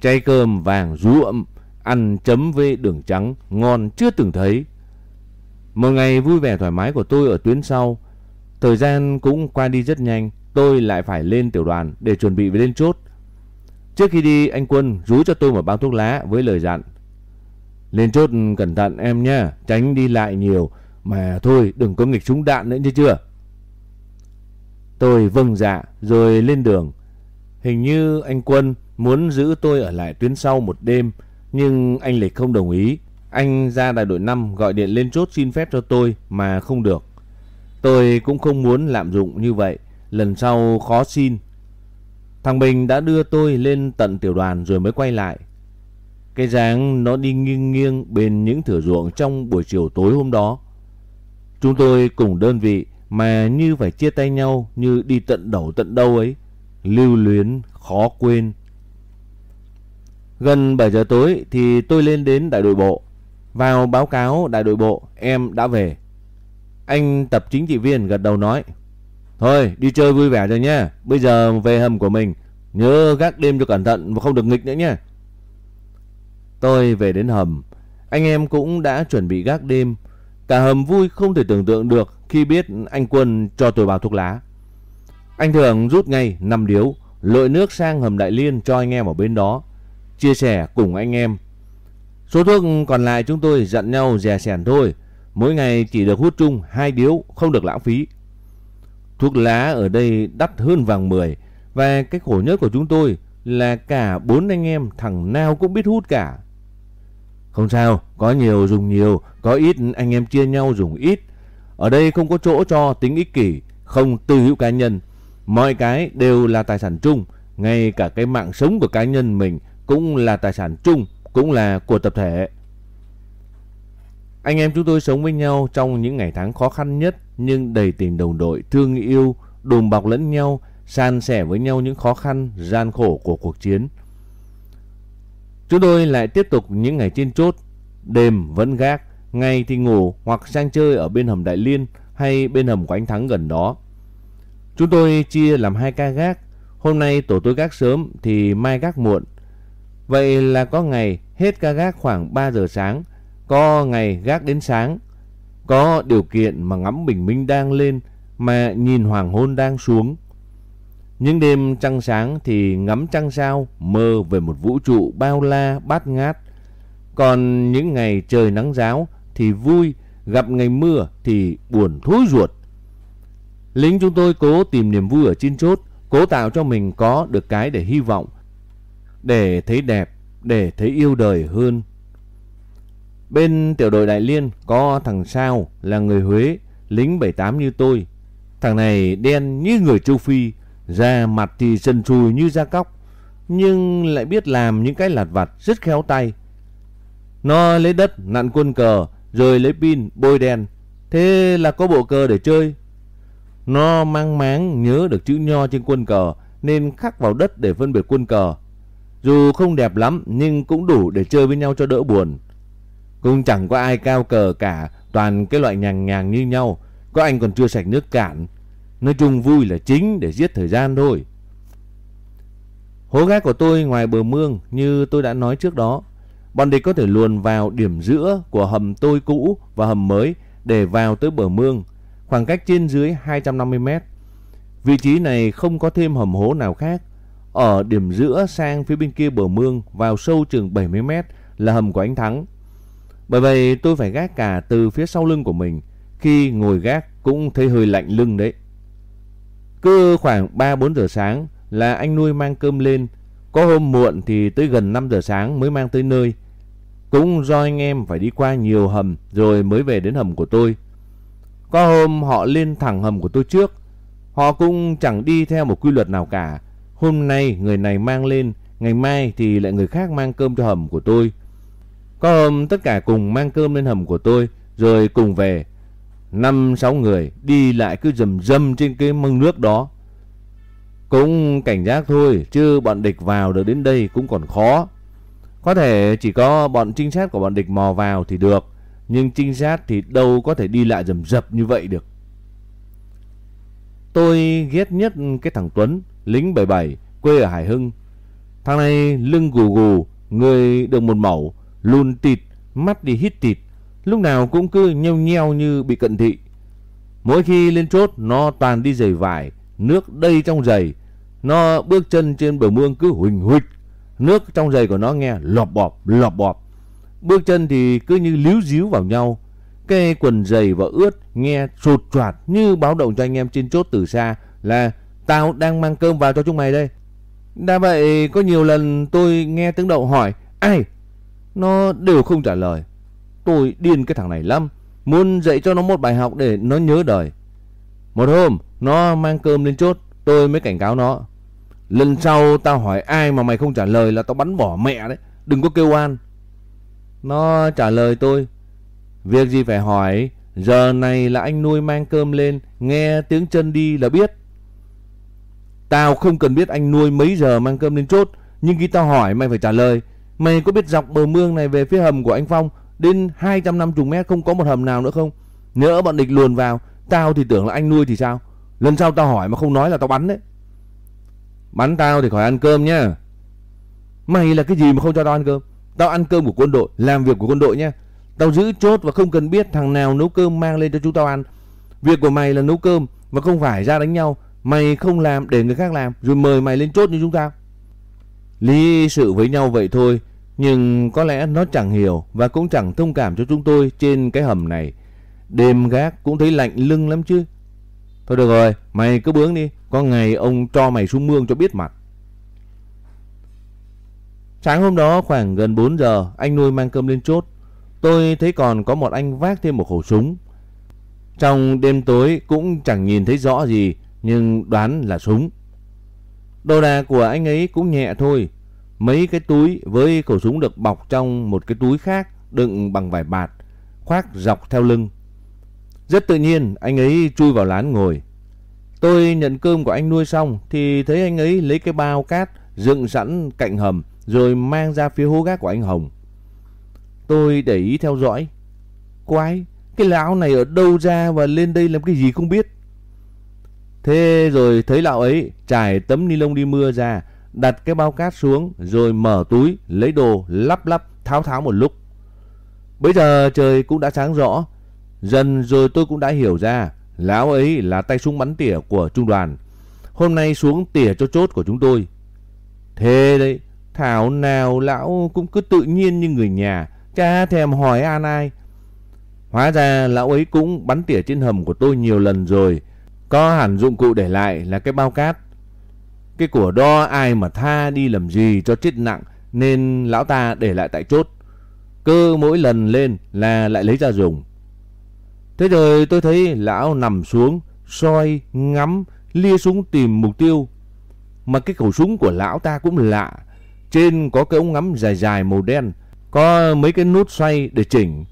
Cháy cơm vàng ruộm, ăn chấm với đường trắng, ngon chưa từng thấy. Một ngày vui vẻ thoải mái của tôi ở tuyến sau, thời gian cũng qua đi rất nhanh, tôi lại phải lên tiểu đoàn để chuẩn bị lên chốt. Trước khi đi, anh Quân rú cho tôi một bao thuốc lá với lời dặn. Lên chốt cẩn thận em nhé, tránh đi lại nhiều, mà thôi đừng có nghịch súng đạn nữa chứ chưa. Tôi vâng dạ rồi lên đường. Hình như anh Quân muốn giữ tôi ở lại tuyến sau một đêm, nhưng anh Lịch không đồng ý. Anh ra đại đội 5 gọi điện lên chốt xin phép cho tôi mà không được. Tôi cũng không muốn lạm dụng như vậy, lần sau khó xin. Thằng Bình đã đưa tôi lên tận tiểu đoàn rồi mới quay lại. Cái dáng nó đi nghiêng nghiêng bên những thửa ruộng trong buổi chiều tối hôm đó. Chúng tôi cùng đơn vị mà như phải chia tay nhau như đi tận đầu tận đâu ấy. Lưu luyến, khó quên. Gần 7 giờ tối thì tôi lên đến đại đội bộ. Vào báo cáo đại đội bộ em đã về. Anh tập chính trị viên gật đầu nói. Thôi đi chơi vui vẻ rồi nhé. Bây giờ về hầm của mình. Nhớ gác đêm cho cẩn thận và không được nghịch nữa nhé. Tôi về đến hầm. Anh em cũng đã chuẩn bị gác đêm. Cả hầm vui không thể tưởng tượng được khi biết anh Quân cho tôi bao thuốc lá. Anh Thường rút ngay 5 điếu, lội nước sang hầm Đại Liên cho anh em ở bên đó. Chia sẻ cùng anh em. Số thuốc còn lại chúng tôi dặn nhau dè sẻn thôi. Mỗi ngày chỉ được hút chung hai điếu, không được lãng phí. Thuốc lá ở đây đắt hơn vàng 10. Và cái khổ nhất của chúng tôi là cả bốn anh em thằng nào cũng biết hút cả. Không sao, có nhiều dùng nhiều, có ít anh em chia nhau dùng ít. Ở đây không có chỗ cho tính ích kỷ, không tư hữu cá nhân. Mọi cái đều là tài sản chung, ngay cả cái mạng sống của cá nhân mình cũng là tài sản chung, cũng là của tập thể. Anh em chúng tôi sống với nhau trong những ngày tháng khó khăn nhất nhưng đầy tình đồng đội, thương yêu, đùm bọc lẫn nhau, san sẻ với nhau những khó khăn, gian khổ của cuộc chiến. Chúng tôi lại tiếp tục những ngày trên chốt, đêm vẫn gác, ngày thì ngủ hoặc sang chơi ở bên hầm Đại Liên hay bên hầm của anh Thắng gần đó. Chúng tôi chia làm hai ca gác, hôm nay tổ tôi gác sớm thì mai gác muộn. Vậy là có ngày hết ca gác khoảng 3 giờ sáng, có ngày gác đến sáng. Có điều kiện mà ngắm bình minh đang lên mà nhìn hoàng hôn đang xuống. Những đêm trăng sáng thì ngắm trăng sao, mơ về một vũ trụ bao la bát ngát. Còn những ngày trời nắng giáo thì vui, gặp ngày mưa thì buồn thối ruột. Lính chúng tôi cố tìm niềm vui ở trên chốt, cố tạo cho mình có được cái để hy vọng, để thấy đẹp, để thấy yêu đời hơn. Bên tiểu đội Đại Liên có thằng Sao là người Huế, lính 78 như tôi. Thằng này đen như người châu Phi, da mặt thì sần sùi như da cóc, nhưng lại biết làm những cái lặt vặt rất khéo tay. Nó lấy đất nặn quân cờ, rồi lấy pin bôi đen, thế là có bộ cờ để chơi. Nó mang máng nhớ được chữ nho trên quân cờ nên khắc vào đất để phân biệt quân cờ. Dù không đẹp lắm nhưng cũng đủ để chơi với nhau cho đỡ buồn. Cũng chẳng có ai cao cờ cả, toàn cái loại nhàng nhàng như nhau. Có anh còn chưa sạch nước cạn. Nói chung vui là chính để giết thời gian thôi. Hố gác của tôi ngoài bờ mương như tôi đã nói trước đó. Bọn địch có thể luồn vào điểm giữa của hầm tôi cũ và hầm mới để vào tới bờ mương, khoảng cách trên dưới 250 mét. Vị trí này không có thêm hầm hố nào khác. Ở điểm giữa sang phía bên kia bờ mương, vào sâu chừng 70 mét là hầm của anh Thắng. Bởi vậy tôi phải gác cả từ phía sau lưng của mình. Khi ngồi gác cũng thấy hơi lạnh lưng đấy. Cứ khoảng 3-4 giờ sáng là anh nuôi mang cơm lên. Có hôm muộn thì tới gần 5 giờ sáng mới mang tới nơi. Cũng do anh em phải đi qua nhiều hầm rồi mới về đến hầm của tôi. Có hôm họ lên thẳng hầm của tôi trước. Họ cũng chẳng đi theo một quy luật nào cả. Hôm nay người này mang lên, ngày mai thì lại người khác mang cơm cho hầm của tôi. Có hôm tất cả cùng mang cơm lên hầm của tôi rồi cùng về. Năm sáu người đi lại cứ rầm rầm trên cái mương nước đó. Cũng cảnh giác thôi chứ bọn địch vào được đến đây cũng còn khó. Có thể chỉ có bọn trinh sát của bọn địch mò vào thì được. Nhưng trinh sát thì đâu có thể đi lại rầm rập như vậy được. Tôi ghét nhất cái thằng Tuấn, lính 77, quê ở Hải Hưng. Thằng này lưng gù gù, người được một mẩu, lùn tịt, mắt đi hít tịt, lúc nào cũng cứ nheo nheo như bị cận thị. Mỗi khi lên chốt nó toàn đi giày vải, nước đầy trong giày. Nó bước chân trên bờ mương cứ huỳnh huỳnh, nước trong giày của nó nghe lọp bọp, lọp bọp. Bước chân thì cứ như líu díu vào nhau. Cái quần giày và ướt nghe sột soạt như báo động cho anh em trên chốt từ xa là tao đang mang cơm vào cho chúng mày đây. Đã vậy có nhiều lần tôi nghe tiếng đậu hỏi ai nó đều không trả lời. Tôi điên cái thằng này lắm. Muốn dạy cho nó một bài học để nó nhớ đời. Một hôm, nó mang cơm lên chốt. Tôi mới cảnh cáo nó. Lần sau tao hỏi ai mà mày không trả lời là tao bắn bỏ mẹ đấy. Đừng có kêu an. Nó trả lời tôi. Việc gì phải hỏi. Giờ này là anh nuôi mang cơm lên. Nghe tiếng chân đi là biết. Tao không cần biết anh nuôi mấy giờ mang cơm lên chốt. Nhưng khi tao hỏi mày phải trả lời. Mày có biết dọc bờ mương này về phía hầm của anh Phong đến 250 mét không có một hầm nào nữa không? Nhỡ bọn địch luồn vào, tao thì tưởng là anh nuôi thì sao? Lần sau tao hỏi mà không nói là tao bắn đấy. Bắn tao thì khỏi ăn cơm nhá. Mày là cái gì mà không cho tao ăn cơm? Tao ăn cơm của quân đội, làm việc của quân đội nhá. Tao giữ chốt và không cần biết thằng nào nấu cơm mang lên cho chúng tao ăn. Việc của mày là nấu cơm và không phải ra đánh nhau. Mày không làm để người khác làm rồi mời mày lên chốt như chúng tao. Lý sự với nhau vậy thôi, nhưng có lẽ nó chẳng hiểu và cũng chẳng thông cảm cho chúng tôi trên cái hầm này. Đêm gác cũng thấy lạnh lưng lắm chứ. Thôi được rồi, mày cứ bướng đi, có ngày ông cho mày xuống mương cho biết mặt. Sáng hôm đó khoảng gần 4 giờ, anh nuôi mang cơm lên chốt. Tôi thấy còn có một anh vác thêm một khẩu súng. Trong đêm tối cũng chẳng nhìn thấy rõ gì, nhưng đoán là súng. Đồ đạc của anh ấy cũng nhẹ thôi. Mấy cái túi với khẩu súng được bọc trong một cái túi khác đựng bằng vải bạt, khoác dọc theo lưng. Rất tự nhiên anh ấy chui vào lán ngồi. Tôi nhận cơm của anh nuôi xong thì thấy anh ấy lấy cái bao cát dựng sẵn cạnh hầm rồi mang ra phía hố gác của anh Hồng. Tôi để ý theo dõi. Quái, cái lão này ở đâu ra và lên đây làm cái gì không biết. Thế rồi thấy lão ấy trải tấm ni lông đi mưa ra, đặt cái bao cát xuống rồi mở túi, lấy đồ, lắp lắp, tháo tháo một lúc. Bây giờ trời cũng đã sáng rõ, dần rồi tôi cũng đã hiểu ra, lão ấy là tay súng bắn tỉa của trung đoàn. Hôm nay xuống tỉa cho chốt của chúng tôi. Thế đấy, thảo nào lão cũng cứ tự nhiên như người nhà, cha thèm hỏi an ai. Hóa ra lão ấy cũng bắn tỉa trên hầm của tôi nhiều lần rồi, có hẳn dụng cụ để lại là cái bao cát. Cái của đó ai mà tha đi làm gì cho chết nặng nên lão ta để lại tại chốt. Cơ mỗi lần lên là lại lấy ra dùng. Thế rồi tôi thấy lão nằm xuống, soi, ngắm, lia súng tìm mục tiêu. Mà cái khẩu súng của lão ta cũng lạ. Trên có cái ống ngắm dài dài màu đen, có mấy cái nút xoay để chỉnh.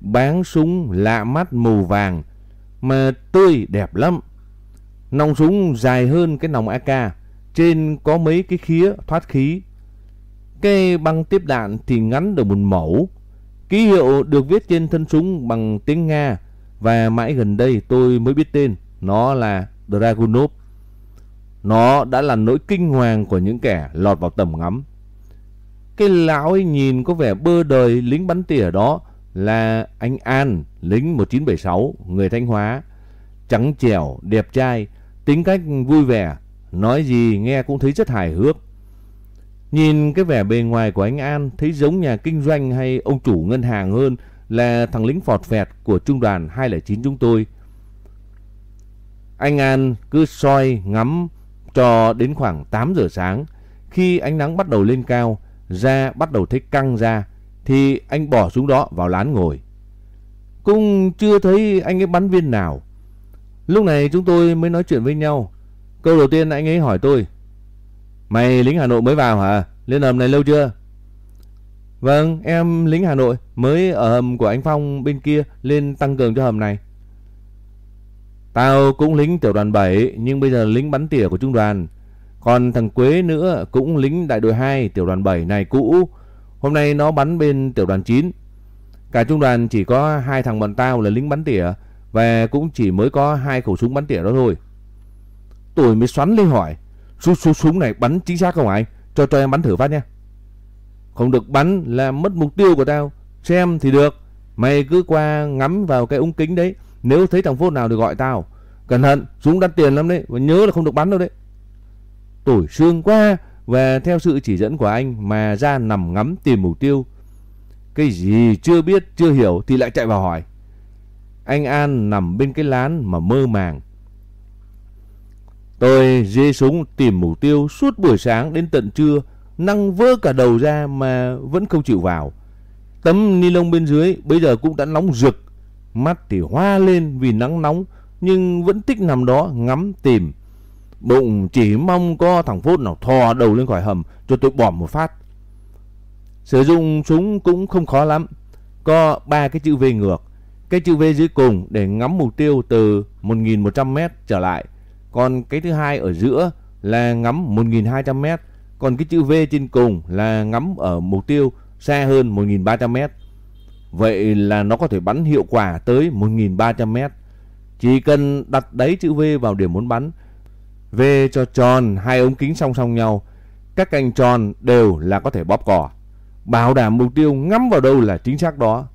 Báng súng lạ mắt màu vàng, mà tươi đẹp lắm. Nòng súng dài hơn cái nòng AK, trên có mấy cái khía thoát khí. Cái băng tiếp đạn thì ngắn được một mẫu. Ký hiệu được viết trên thân súng bằng tiếng Nga và mãi gần đây tôi mới biết tên. Nó là Dragunov. Nó đã là nỗi kinh hoàng của những kẻ lọt vào tầm ngắm. Cái lão ấy nhìn có vẻ bơ đời lính bắn tỉa đó là anh An, lính 1976, người Thanh Hóa. Trắng trẻo, đẹp trai, tính cách vui vẻ, nói gì nghe cũng thấy rất hài hước. Nhìn cái vẻ bề ngoài của anh An thấy giống nhà kinh doanh hay ông chủ ngân hàng hơn là thằng lính phọt phẹt của trung đoàn 209 chúng tôi. Anh An cứ soi ngắm cho đến khoảng 8 giờ sáng. Khi ánh nắng bắt đầu lên cao, da bắt đầu thấy căng ra, thì anh bỏ xuống đó vào lán ngồi. Cũng chưa thấy anh ấy bắn viên nào. Lúc này chúng tôi mới nói chuyện với nhau. Câu đầu tiên anh ấy hỏi tôi. Mày lính Hà Nội mới vào hả? Lên hầm này lâu chưa? Vâng, em lính Hà Nội mới ở hầm của anh Phong bên kia lên tăng cường cho hầm này. Tao cũng lính tiểu đoàn 7 nhưng bây giờ lính bắn tỉa của trung đoàn. Còn thằng Quế nữa cũng lính đại đội 2 tiểu đoàn 7 này cũ. Hôm nay nó bắn bên tiểu đoàn 9. Cả trung đoàn chỉ có hai thằng bọn tao là lính bắn tỉa và cũng chỉ mới có hai khẩu súng bắn tỉa đó thôi. Tôi mới xoắn lên hỏi, súng, súng, súng này bắn chính xác không anh? Cho cho em bắn thử phát nha. Không được bắn là mất mục tiêu của tao. Xem thì được. Mày cứ qua ngắm vào cái ống kính đấy. Nếu thấy thằng phốt nào thì gọi tao. Cẩn thận, súng đắt tiền lắm đấy. Và nhớ là không được bắn đâu đấy. Tủi xương quá. Và theo sự chỉ dẫn của anh mà ra nằm ngắm tìm mục tiêu. Cái gì chưa biết, chưa hiểu thì lại chạy vào hỏi. Anh An nằm bên cái lán mà mơ màng. Tôi dê súng tìm mục tiêu suốt buổi sáng đến tận trưa, năng vỡ cả đầu ra mà vẫn không chịu vào. Tấm ni lông bên dưới bây giờ cũng đã nóng rực, mắt thì hoa lên vì nắng nóng nhưng vẫn thích nằm đó ngắm tìm. Bụng chỉ mong có thằng Phốt nào thò đầu lên khỏi hầm, cho tôi bỏm một phát. Sử dụng súng cũng không khó lắm. Có ba cái chữ V ngược. Cái chữ V dưới cùng để ngắm mục tiêu từ 1.100m trở lại. Còn cái thứ hai ở giữa là ngắm 1.200m. Còn cái chữ V trên cùng là ngắm ở mục tiêu xa hơn 1.300m. Vậy là nó có thể bắn hiệu quả tới 1.300m. Chỉ cần đặt đáy chữ V vào điểm muốn bắn. V cho tròn hai ống kính song song nhau. Các cạnh tròn đều là có thể bóp cỏ. Bảo đảm mục tiêu ngắm vào đâu là chính xác đó.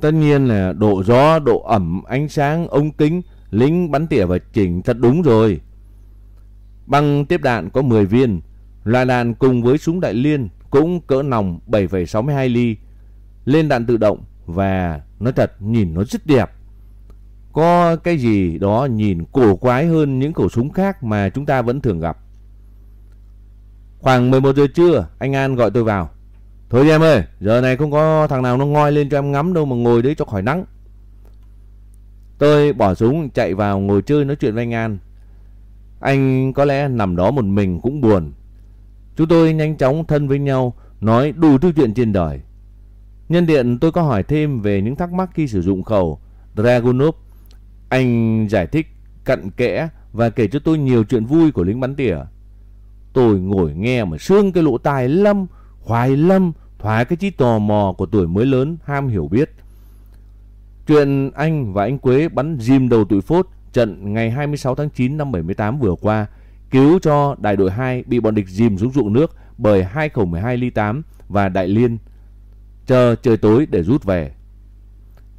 Tất nhiên là độ gió, độ ẩm, ánh sáng, ống kính, lính bắn tỉa và chỉnh thật đúng rồi. Băng tiếp đạn có 10 viên, loại đạn cùng với súng đại liên cũng cỡ nòng 7,62 ly, lên đạn tự động và nói thật nhìn nó rất đẹp. Có cái gì đó nhìn cổ quái hơn những khẩu súng khác mà chúng ta vẫn thường gặp. Khoảng 11 giờ trưa, anh An gọi tôi vào. Thôi em ơi, giờ này không có thằng nào nó ngoi lên cho em ngắm đâu mà ngồi đấy cho khỏi nắng. Tôi bỏ súng chạy vào ngồi chơi nói chuyện với anh An. Anh có lẽ nằm đó một mình cũng buồn. Chúng tôi nhanh chóng thân với nhau, nói đủ thứ chuyện trên đời. Nhân điện tôi có hỏi thêm về những thắc mắc khi sử dụng khẩu Dragunov. Anh giải thích cặn kẽ và kể cho tôi nhiều chuyện vui của lính bắn tỉa. Tôi ngồi nghe mà sương cái lỗ tai lâm, hoài lâm, thoái cái trí tò mò của tuổi mới lớn ham hiểu biết. Chuyện anh và anh Quế bắn dìm đầu tụi phốt trận ngày 26 tháng 9 năm 78 vừa qua cứu cho đại đội 2 bị bọn địch dìm xuống ruộng nước bởi hai khẩu 12 ly 8 và đại liên chờ trời tối để rút về.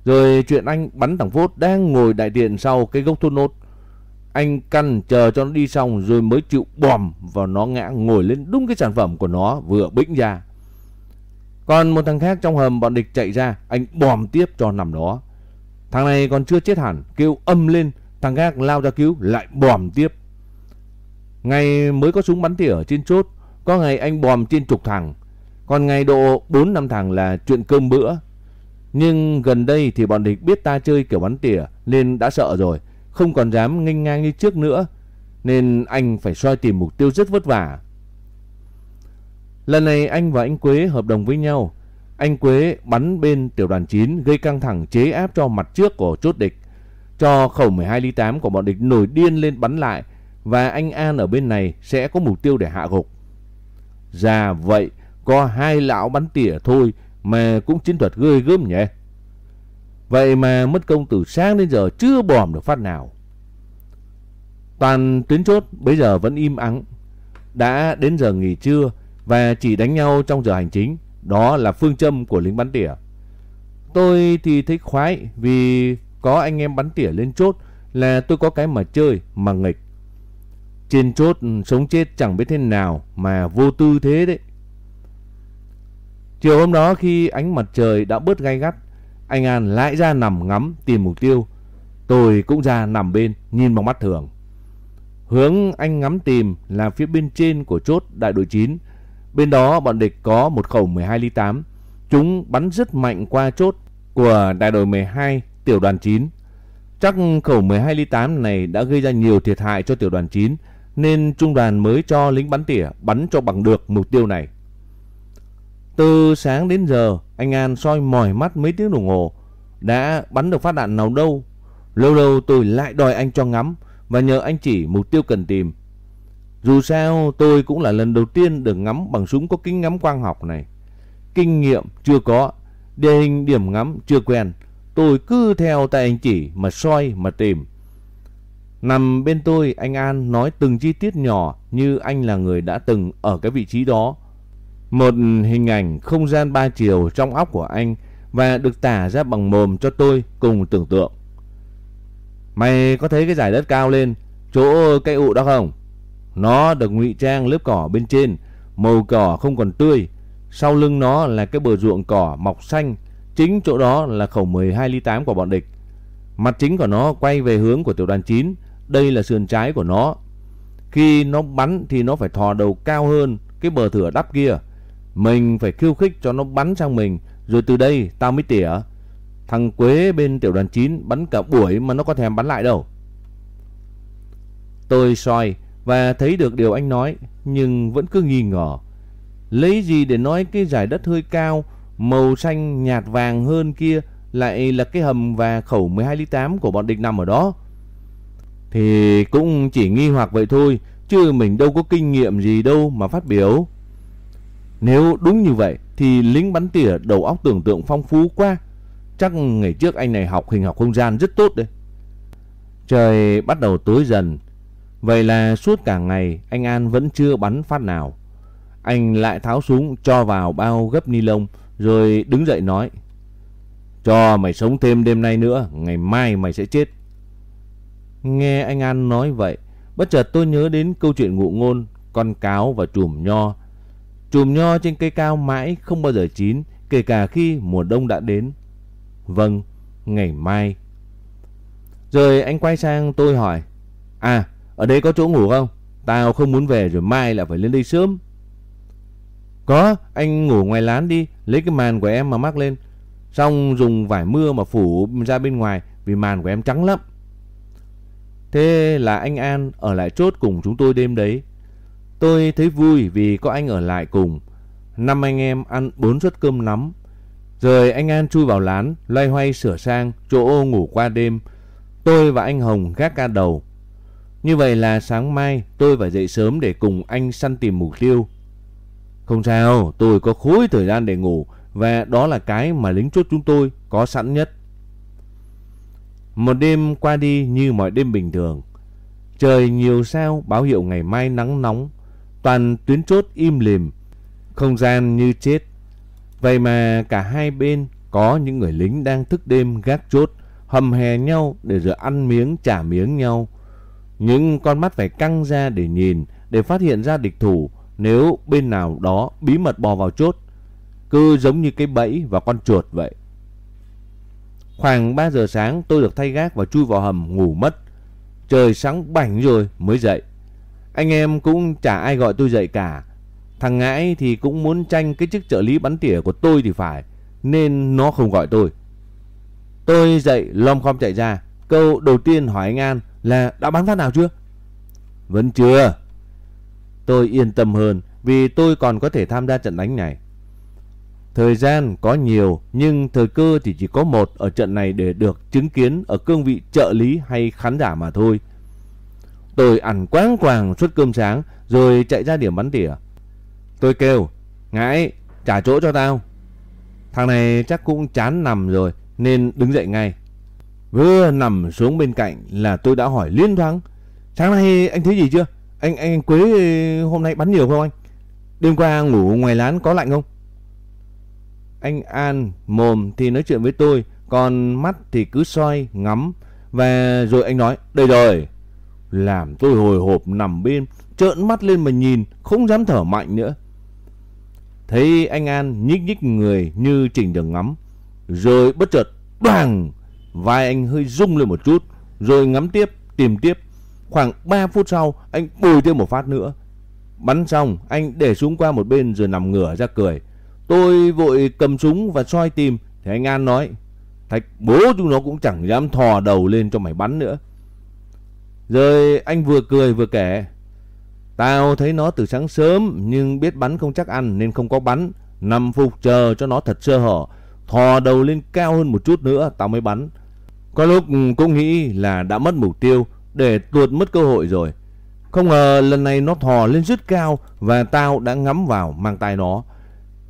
Rồi chuyện anh bắn thằng Phốt đang ngồi đại điện sau cái gốc thốt nốt. Anh căn chờ cho nó đi xong rồi mới chịu bòm vào nó ngã ngồi lên đúng cái sản phẩm của nó vừa bĩnh ra. Còn một thằng khác trong hầm bọn địch chạy ra, anh bòm tiếp cho nằm đó. Thằng này còn chưa chết hẳn, kêu âm lên, thằng gác lao ra cứu lại bòm tiếp. Ngày mới có súng bắn tỉa ở trên chốt, có ngày anh bòm trên chục thằng, còn ngày độ 4 năm thằng là chuyện cơm bữa. Nhưng gần đây thì bọn địch biết ta chơi kiểu bắn tỉa nên đã sợ rồi, không còn dám nghênh ngang như trước nữa, nên anh phải soi tìm mục tiêu rất vất vả. Lần này anh và anh Quế hợp đồng với nhau. Anh Quế bắn bên tiểu đoàn 9 gây căng thẳng chế áp cho mặt trước của chốt địch. Cho khẩu 12 ly 8 của bọn địch nổi điên lên bắn lại và anh An ở bên này sẽ có mục tiêu để hạ gục. Ra vậy, có hai lão bắn tỉa thôi mà cũng chiến thuật ghê gớm nhỉ. Vậy mà mất công từ sáng đến giờ chưa bòm được phát nào. Toàn tuyến chốt bây giờ vẫn im ắng. Đã đến giờ nghỉ trưa và chỉ đánh nhau trong giờ hành chính. Đó là phương châm của lính bắn tỉa. Tôi thì thấy khoái vì có anh em bắn tỉa lên chốt là tôi có cái mà chơi, mà nghịch. Trên chốt sống chết chẳng biết thế nào mà vô tư thế đấy. Chiều hôm đó khi ánh mặt trời đã bớt gay gắt, anh An lại ra nằm ngắm tìm mục tiêu. Tôi cũng ra nằm bên nhìn bằng mắt thường. Hướng anh ngắm tìm là phía bên trên của chốt đại đội 9. Bên đó bọn địch có một khẩu 12 ly 8. Chúng bắn rất mạnh qua chốt của đại đội 12 tiểu đoàn 9. Chắc khẩu 12 ly 8 này đã gây ra nhiều thiệt hại cho tiểu đoàn 9 nên trung đoàn mới cho lính bắn tỉa bắn cho bằng được mục tiêu này. Từ sáng đến giờ, anh An soi mỏi mắt mấy tiếng đồng hồ, đã bắn được phát đạn nào đâu. Lâu lâu tôi lại đòi anh cho ngắm và nhờ anh chỉ mục tiêu cần tìm. Dù sao tôi cũng là lần đầu tiên được ngắm bằng súng có kính ngắm quang học này. Kinh nghiệm chưa có, địa hình điểm ngắm chưa quen. Tôi cứ theo tay anh chỉ mà soi mà tìm. Nằm bên tôi anh An nói từng chi tiết nhỏ như anh là người đã từng ở cái vị trí đó. Một hình ảnh không gian ba chiều trong óc của anh và được tả ra bằng mồm cho tôi cùng tưởng tượng. Mày có thấy cái giải đất cao lên chỗ cây ụ đó không? Nó được ngụy trang lớp cỏ bên trên, màu cỏ không còn tươi. Sau lưng nó là cái bờ ruộng cỏ mọc xanh, chính chỗ đó là khẩu 12 ly 8 của bọn địch. Mặt chính của nó quay về hướng của tiểu đoàn 9, đây là sườn trái của nó. Khi nó bắn thì nó phải thò đầu cao hơn cái bờ thửa đắp kia. Mình phải khiêu khích cho nó bắn sang mình, rồi từ đây tao mới tỉa. Thằng Quế bên tiểu đoàn 9 bắn cả buổi mà nó có thèm bắn lại đâu. Tôi soi và thấy được điều anh nói, nhưng vẫn cứ nghi ngờ. Lấy gì để nói cái giải đất hơi cao, màu xanh nhạt vàng hơn kia lại là cái hầm và khẩu 12 ly 8 của bọn địch nằm ở đó. Thì cũng chỉ nghi hoặc vậy thôi, chứ mình đâu có kinh nghiệm gì đâu mà phát biểu. Nếu đúng như vậy thì lính bắn tỉa đầu óc tưởng tượng phong phú quá. Chắc ngày trước anh này học hình học không gian rất tốt đấy. Trời bắt đầu tối dần. Vậy là suốt cả ngày anh An vẫn chưa bắn phát nào. Anh lại tháo súng cho vào bao gấp ni lông rồi đứng dậy nói. Cho mày sống thêm đêm nay nữa, ngày mai mày sẽ chết. Nghe anh An nói vậy, bất chợt tôi nhớ đến câu chuyện ngụ ngôn, con cáo và chùm nho. Chùm nho trên cây cao mãi không bao giờ chín, kể cả khi mùa đông đã đến. Vâng, ngày mai. Rồi anh quay sang tôi hỏi. À, ở đây có chỗ ngủ không? Tao không muốn về rồi mai lại phải lên đây sớm. Có, anh ngủ ngoài lán đi, lấy cái màn của em mà mắc lên. Xong dùng vải mưa mà phủ ra bên ngoài vì màn của em trắng lắm. Thế là anh An ở lại chốt cùng chúng tôi đêm đấy. Tôi thấy vui vì có anh ở lại cùng. Năm anh em ăn bốn suất cơm nắm. Rồi anh An chui vào lán, loay hoay sửa sang chỗ ô ngủ qua đêm. Tôi và anh Hồng gác ca đầu. Như vậy là sáng mai tôi phải dậy sớm để cùng anh săn tìm mục tiêu. Không sao, tôi có khối thời gian để ngủ và đó là cái mà lính chốt chúng tôi có sẵn nhất. Một đêm qua đi như mọi đêm bình thường. Trời nhiều sao báo hiệu ngày mai nắng nóng. Toàn tuyến chốt im lìm. Không gian như chết. Vậy mà cả hai bên có những người lính đang thức đêm gác chốt. Hầm hè nhau để rồi ăn miếng, trả miếng nhau. Những con mắt phải căng ra để nhìn. Để phát hiện ra địch thủ nếu bên nào đó bí mật bò vào chốt. Cứ giống như cái bẫy và con chuột vậy. Khoảng 3 giờ sáng, tôi được thay gác và chui vào hầm ngủ mất. trời sáng bảnh rồi mới dậy. Anh em cũng chả ai gọi tôi dậy cả. Thằng Ngãi thì cũng muốn tranh cái chức trợ lý bắn tỉa của tôi thì phải, nên nó không gọi tôi. Tôi dậy lom khom chạy ra, câu đầu tiên hỏi anh An là đã bắn phát nào chưa? Vẫn chưa. Tôi yên tâm hơn vì tôi còn có thể tham gia trận đánh này. Thời gian có nhiều nhưng thời cơ thì chỉ có một ở trận này để được chứng kiến ở cương vị trợ lý hay khán giả mà thôi. Tôi ăn quáng quàng suốt cơm sáng rồi chạy ra điểm bắn tỉa. Tôi kêu, ngãi, trả chỗ cho tao. Thằng này chắc cũng chán nằm rồi nên đứng dậy ngay. Vừa nằm xuống bên cạnh là tôi đã hỏi liên thoáng. Sáng nay anh thấy gì chưa? Anh anh Quế ờ, hôm nay bắn nhiều không anh? Đêm qua ngủ ngoài lán có lạnh không? Anh An mồm thì nói chuyện với tôi, còn mắt thì cứ soi, ngắm. Và rồi anh nói, đây rồi. Làm tôi hồi hộp nằm bên, trợn mắt lên mà nhìn, không dám thở mạnh nữa. Thấy anh An nhích nhích người như chỉnh đường ngắm. Rồi bất chợt, bang! Vai anh hơi rung lên một chút, rồi ngắm tiếp, tìm tiếp. Khoảng 3 phút sau, anh bùi thêm một phát nữa. Bắn xong, anh để súng qua một bên rồi nằm ngửa ra cười. Tôi vội cầm súng và soi tìm thì anh An nói Thạch bố chúng nó cũng chẳng dám thò đầu lên cho mày bắn nữa. Rồi anh vừa cười vừa kể Tao thấy nó từ sáng sớm nhưng biết bắn không chắc ăn nên không có bắn. Nằm phục chờ cho nó thật sơ hở. Thò đầu lên cao hơn một chút nữa tao mới bắn. Có lúc cũng nghĩ là đã mất mục tiêu để tuột mất cơ hội rồi. Không ngờ lần này nó thò lên rất cao và tao đã ngắm vào mang tay nó.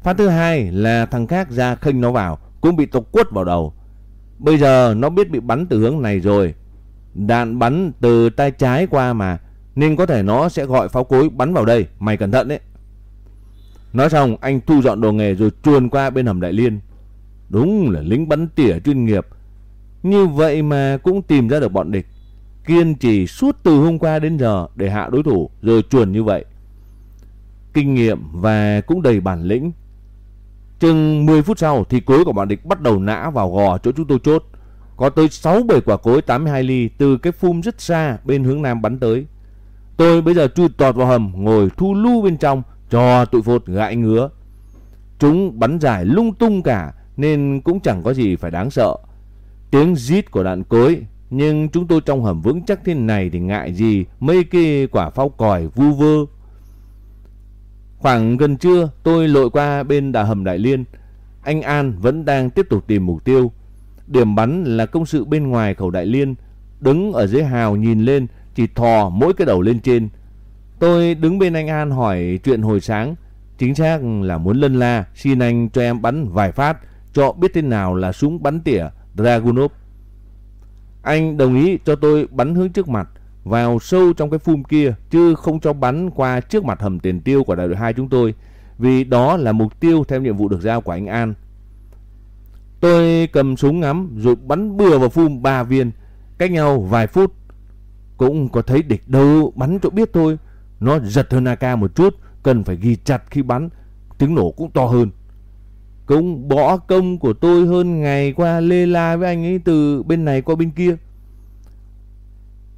Phát thứ hai là thằng khác ra khênh nó vào, cũng bị tộc quất vào đầu. Bây giờ nó biết bị bắn từ hướng này rồi. Đạn bắn từ tay trái qua mà, nên có thể nó sẽ gọi pháo cối bắn vào đây, mày cẩn thận đấy. Nói xong anh thu dọn đồ nghề rồi chuồn qua bên hầm Đại Liên. Đúng là lính bắn tỉa chuyên nghiệp. Như vậy mà cũng tìm ra được bọn địch. Kiên trì suốt từ hôm qua đến giờ để hạ đối thủ rồi chuồn như vậy. Kinh nghiệm và cũng đầy bản lĩnh Chừng 10 phút sau thì cối của bọn địch bắt đầu nã vào gò chỗ chúng tôi chốt. Có tới 6-7 quả cối 82 ly từ cái phum rất xa bên hướng nam bắn tới. Tôi bây giờ chui tọt vào hầm, ngồi thu lưu bên trong, cho tụi phột gãi ngứa. Chúng bắn giải lung tung cả, nên cũng chẳng có gì phải đáng sợ. Tiếng rít của đạn cối, nhưng chúng tôi trong hầm vững chắc thế này thì ngại gì mấy cái quả pháo còi vu vơ Khoảng gần trưa, tôi lội qua bên đà hầm Đại Liên. Anh An vẫn đang tiếp tục tìm mục tiêu. Điểm bắn là công sự bên ngoài khẩu Đại Liên. Đứng ở dưới hào nhìn lên chỉ thò mỗi cái đầu lên trên. Tôi đứng bên anh An hỏi chuyện hồi sáng. Chính xác là muốn lân la, xin anh cho em bắn vài phát, cho biết thế nào là súng bắn tỉa Dragunov. Anh đồng ý cho tôi bắn hướng trước mặt, vào sâu trong cái phum kia, chứ không cho bắn qua trước mặt hầm tiền tiêu của đại đội 2 chúng tôi, vì đó là mục tiêu theo nhiệm vụ được giao của anh An. Tôi cầm súng ngắm rồi bắn bừa vào phum ba viên, cách nhau vài phút. Cũng có thấy địch đâu bắn cho biết thôi. Nó giật hơn AK một chút, cần phải ghi chặt khi bắn, tiếng nổ cũng to hơn. Cũng bỏ công của tôi hơn ngày qua lê la với anh ấy từ bên này qua bên kia.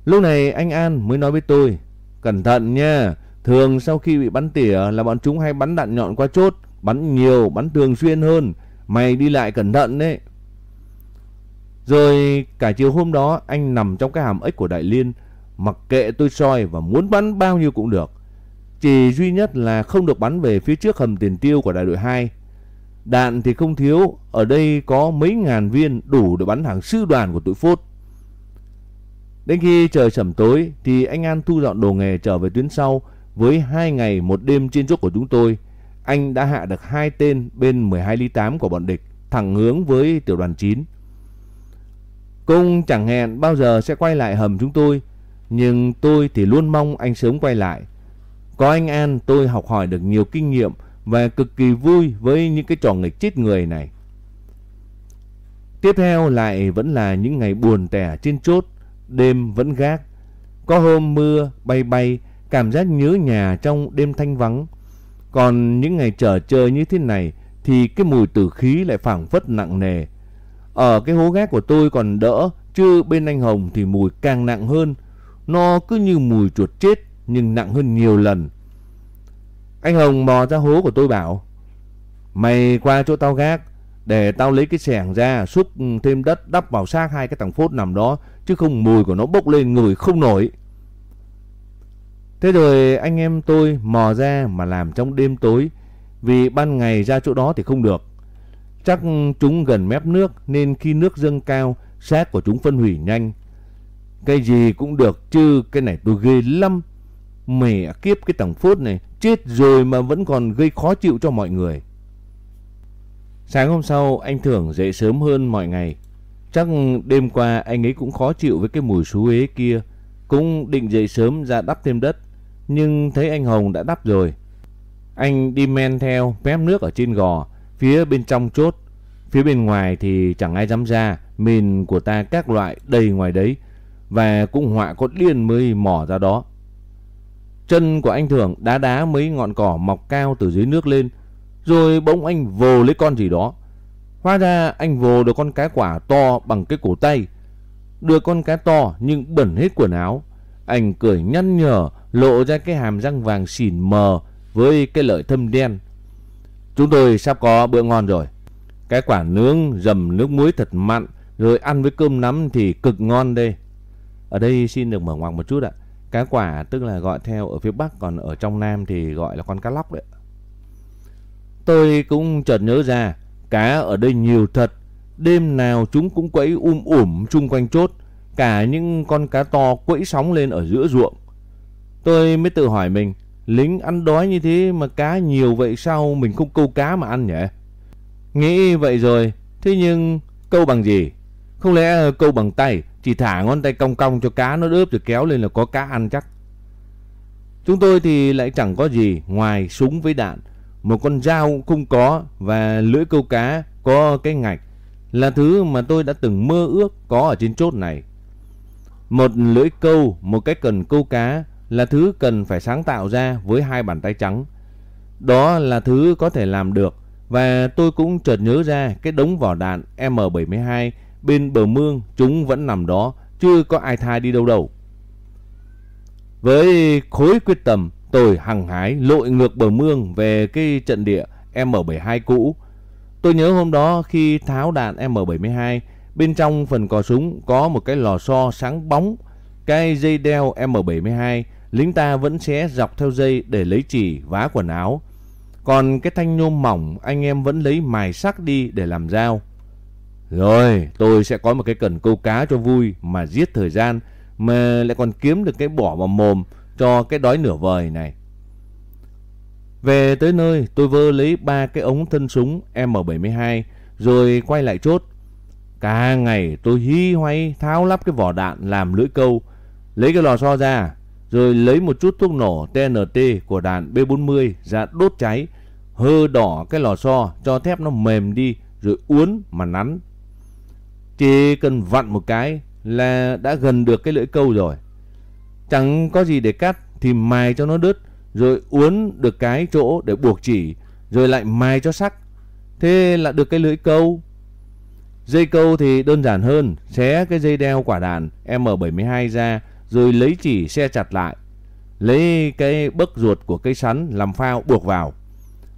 Lúc này anh An mới nói với tôi, cẩn thận nha, thường sau khi bị bắn tỉa là bọn chúng hay bắn đạn nhọn qua chốt, bắn nhiều, bắn thường xuyên hơn, mày đi lại cẩn thận đấy. Rồi cả chiều hôm đó anh nằm trong cái hàm ếch của Đại Liên, mặc kệ tôi soi và muốn bắn bao nhiêu cũng được. Chỉ duy nhất là không được bắn về phía trước hầm tiền tiêu của đại đội 2. Đạn thì không thiếu, ở đây có mấy ngàn viên đủ để bắn hàng sư đoàn của tụi phốt. Đến khi trời sẩm tối thì anh An thu dọn đồ nghề trở về tuyến sau với hai ngày một đêm trên chốt của chúng tôi. Anh đã hạ được hai tên bên 12 ly 8 của bọn địch thẳng hướng với tiểu đoàn 9. cung chẳng hẹn bao giờ sẽ quay lại hầm chúng tôi, nhưng tôi thì luôn mong anh sớm quay lại. Có anh An tôi học hỏi được nhiều kinh nghiệm và cực kỳ vui với những cái trò nghịch chết người này. Tiếp theo lại vẫn là những ngày buồn tẻ trên chốt đêm vẫn gác. Có hôm mưa bay bay, cảm giác nhớ nhà trong đêm thanh vắng. Còn những ngày trở chơi như thế này thì cái mùi tử khí lại phảng phất nặng nề. Ở cái hố gác của tôi còn đỡ, chứ bên anh Hồng thì mùi càng nặng hơn. nó cứ như mùi chuột chết nhưng nặng hơn nhiều lần. Anh Hồng mò ra hố của tôi bảo, mày qua chỗ tao gác, để tao lấy cái xẻng ra xúc thêm đất đắp vào xác hai cái thằng phốt nằm đó, chứ không mùi của nó bốc lên người không nổi. Thế rồi anh em tôi mò ra mà làm trong đêm tối, vì ban ngày ra chỗ đó thì không được. Chắc chúng gần mép nước nên khi nước dâng cao, xác của chúng phân hủy nhanh. Cái gì cũng được chứ cái này tôi ghê lắm. Mẹ kiếp cái thằng phốt này chết rồi mà vẫn còn gây khó chịu cho mọi người. Sáng hôm sau anh Thưởng dậy sớm hơn mọi ngày. Chắc đêm qua anh ấy cũng khó chịu với cái mùi xú ế kia. Cũng định dậy sớm ra đắp thêm đất. Nhưng thấy anh Hồng đã đắp rồi. Anh đi men theo mép nước ở trên gò. Phía bên trong chốt. Phía bên ngoài thì chẳng ai dám ra. Mìn của ta các loại đầy ngoài đấy. Và cũng họa có điên mới mỏ ra đó. Chân của anh thường đá đá mấy ngọn cỏ mọc cao từ dưới nước lên. Rồi bỗng anh vồ lấy con gì đó. Hóa ra anh vồ được con cá quả to bằng cái cổ tay. Được con cá to nhưng bẩn hết quần áo. Anh cười nhăn nhở lộ ra cái hàm răng vàng xỉn mờ với cái lợi thâm đen. Chúng tôi sắp có bữa ngon rồi. Cái quả nướng dầm nước muối thật mặn rồi ăn với cơm nắm thì cực ngon đây. Ở đây xin được mở ngoặc một chút ạ. Cá quả tức là gọi theo ở phía Bắc còn ở trong Nam thì gọi là con cá lóc đấy. Tôi cũng chợt nhớ ra, cá ở đây nhiều thật. Đêm nào chúng cũng quẫy um ủm chung quanh chốt, cả những con cá to quẫy sóng lên ở giữa ruộng. Tôi mới tự hỏi mình, lính ăn đói như thế mà cá nhiều vậy sao mình không câu cá mà ăn nhỉ? Nghĩ vậy rồi, thế nhưng câu bằng gì? Không lẽ câu bằng tay, chỉ thả ngón tay cong cong cho cá nó đớp rồi kéo lên là có cá ăn chắc. Chúng tôi thì lại chẳng có gì ngoài súng với đạn một con dao không có và lưỡi câu cá có cái ngạch là thứ mà tôi đã từng mơ ước có ở trên chốt này. Một lưỡi câu, một cái cần câu cá là thứ cần phải sáng tạo ra với hai bàn tay trắng. Đó là thứ có thể làm được và tôi cũng chợt nhớ ra cái đống vỏ đạn M72 bên bờ mương chúng vẫn nằm đó, chưa có ai thai đi đâu đâu. Với khối quyết tâm Tôi hằng hái lội ngược bờ mương về cái trận địa M72 cũ. Tôi nhớ hôm đó khi tháo đạn M72, bên trong phần cò súng có một cái lò xo sáng bóng. Cái dây đeo M72, lính ta vẫn sẽ dọc theo dây để lấy chỉ vá quần áo. Còn cái thanh nhôm mỏng anh em vẫn lấy mài sắc đi để làm dao. Rồi, tôi sẽ có một cái cần câu cá cho vui mà giết thời gian mà lại còn kiếm được cái bỏ vào mồm cho cái đói nửa vời này. Về tới nơi, tôi vơ lấy ba cái ống thân súng M72 rồi quay lại chốt. Cả ngày tôi hí hoay tháo lắp cái vỏ đạn làm lưỡi câu, lấy cái lò xo ra, rồi lấy một chút thuốc nổ TNT của đạn B40 ra đốt cháy, hơ đỏ cái lò xo cho thép nó mềm đi rồi uốn mà nắn. Chỉ cần vặn một cái là đã gần được cái lưỡi câu rồi. Chẳng có gì để cắt thì mài cho nó đứt, rồi uốn được cái chỗ để buộc chỉ, rồi lại mài cho sắc. Thế là được cái lưỡi câu. Dây câu thì đơn giản hơn, xé cái dây đeo quả đạn M72 ra, rồi lấy chỉ xe chặt lại. Lấy cái bấc ruột của cây sắn làm phao buộc vào.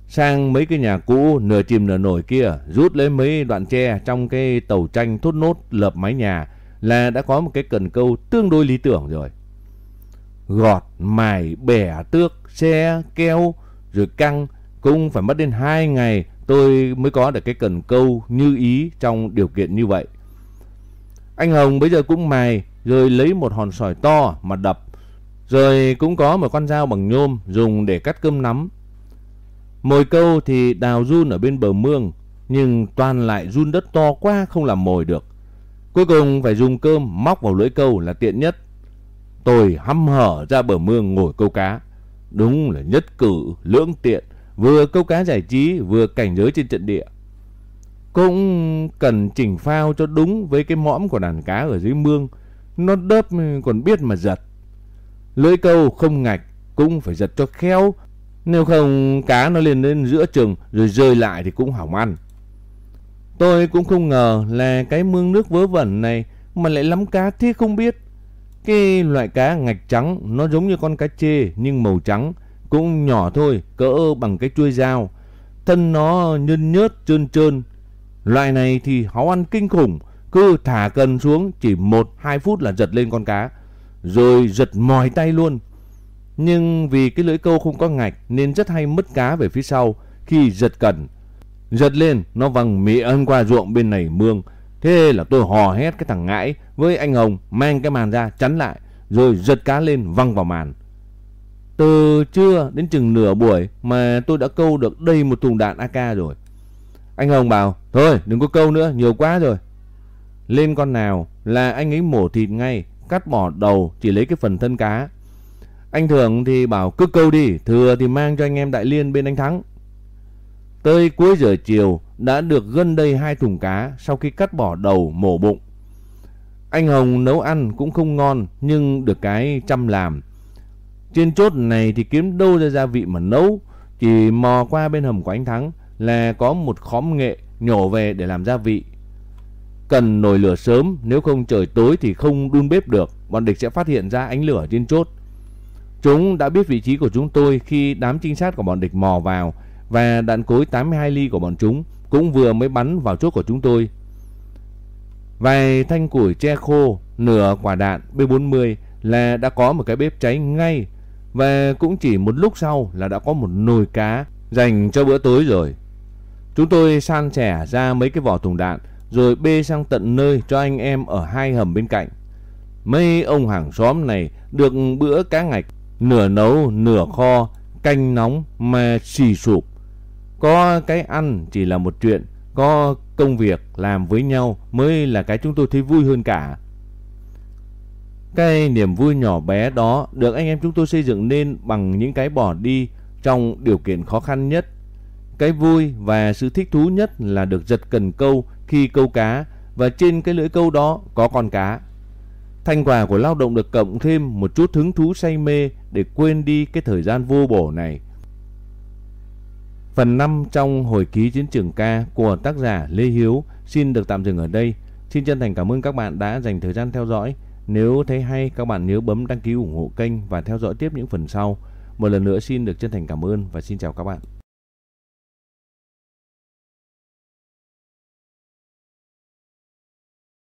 Sang mấy cái nhà cũ nửa chìm nửa nổi kia, rút lấy mấy đoạn tre trong cái tàu tranh thốt nốt lợp mái nhà là đã có một cái cần câu tương đối lý tưởng rồi gọt, mài, bẻ, tước, xe, keo, rồi căng cũng phải mất đến 2 ngày tôi mới có được cái cần câu như ý trong điều kiện như vậy. Anh Hồng bây giờ cũng mài rồi lấy một hòn sỏi to mà đập. Rồi cũng có một con dao bằng nhôm dùng để cắt cơm nắm. Mồi câu thì đào run ở bên bờ mương nhưng toàn lại run đất to quá không làm mồi được. Cuối cùng phải dùng cơm móc vào lưỡi câu là tiện nhất. Tôi hăm hở ra bờ mương ngồi câu cá. Đúng là nhất cử, lưỡng tiện, vừa câu cá giải trí, vừa cảnh giới trên trận địa. Cũng cần chỉnh phao cho đúng với cái mõm của đàn cá ở dưới mương. Nó đớp còn biết mà giật. Lưỡi câu không ngạch, cũng phải giật cho khéo. Nếu không cá nó lên lên giữa chừng rồi rơi lại thì cũng hỏng ăn. Tôi cũng không ngờ là cái mương nước vớ vẩn này mà lại lắm cá thế không biết. Cái loại cá ngạch trắng nó giống như con cá chê nhưng màu trắng, cũng nhỏ thôi, cỡ bằng cái chuôi dao. Thân nó nhơn nhớt trơn trơn. Loại này thì háu ăn kinh khủng, cứ thả cần xuống chỉ 1-2 phút là giật lên con cá, rồi giật mỏi tay luôn. Nhưng vì cái lưỡi câu không có ngạch nên rất hay mất cá về phía sau khi giật cần. Giật lên nó văng miệng qua ruộng bên này mương. Thế là tôi hò hét cái thằng ngãi với anh Hồng mang cái màn ra chắn lại rồi giật cá lên văng vào màn. Từ trưa đến chừng nửa buổi mà tôi đã câu được đầy một thùng đạn AK rồi. Anh Hồng bảo thôi đừng có câu nữa nhiều quá rồi. Lên con nào là anh ấy mổ thịt ngay, cắt bỏ đầu, chỉ lấy cái phần thân cá. Anh Thường thì bảo, cứ câu đi, thừa thì mang cho anh em Đại Liên bên anh Thắng. Tới cuối giờ chiều, đã được gần đây hai thùng cá sau khi cắt bỏ đầu, mổ bụng. Anh Hồng nấu ăn cũng không ngon, nhưng được cái chăm làm. Trên chốt này thì kiếm đâu ra gia vị mà nấu. Chỉ mò qua bên hầm của anh Thắng là có một khóm nghệ nhổ về để làm gia vị. Cần nồi lửa sớm nếu không trời tối thì không đun bếp được. Bọn địch sẽ phát hiện ra ánh lửa trên chốt. Chúng đã biết vị trí của chúng tôi khi đám trinh sát của bọn địch mò vào và đạn cối 82 ly của bọn chúng cũng vừa mới bắn vào chốt của chúng tôi. Vài thanh củi tre khô, nửa quả đạn B40 là đã có một cái bếp cháy ngay và cũng chỉ một lúc sau là đã có một nồi cá dành cho bữa tối rồi. Chúng tôi san sẻ ra mấy cái vỏ thùng đạn rồi bê sang tận nơi cho anh em ở hai hầm bên cạnh. Mấy ông hàng xóm này được bữa cá ngạch nửa nấu nửa kho canh nóng mà xì sụp có cái ăn chỉ là một chuyện, có công việc làm với nhau mới là cái chúng tôi thấy vui hơn cả. Cái niềm vui nhỏ bé đó được anh em chúng tôi xây dựng nên bằng những cái bỏ đi trong điều kiện khó khăn nhất. Cái vui và sự thích thú nhất là được giật cần câu khi câu cá và trên cái lưỡi câu đó có con cá. Thành quả của lao động được cộng thêm một chút hứng thú say mê để quên đi cái thời gian vô bổ này. Phần 5 trong hồi ký chiến trường ca của tác giả Lê Hiếu xin được tạm dừng ở đây. Xin chân thành cảm ơn các bạn đã dành thời gian theo dõi. Nếu thấy hay, các bạn nhớ bấm đăng ký ủng hộ kênh và theo dõi tiếp những phần sau. Một lần nữa xin được chân thành cảm ơn và xin chào các bạn.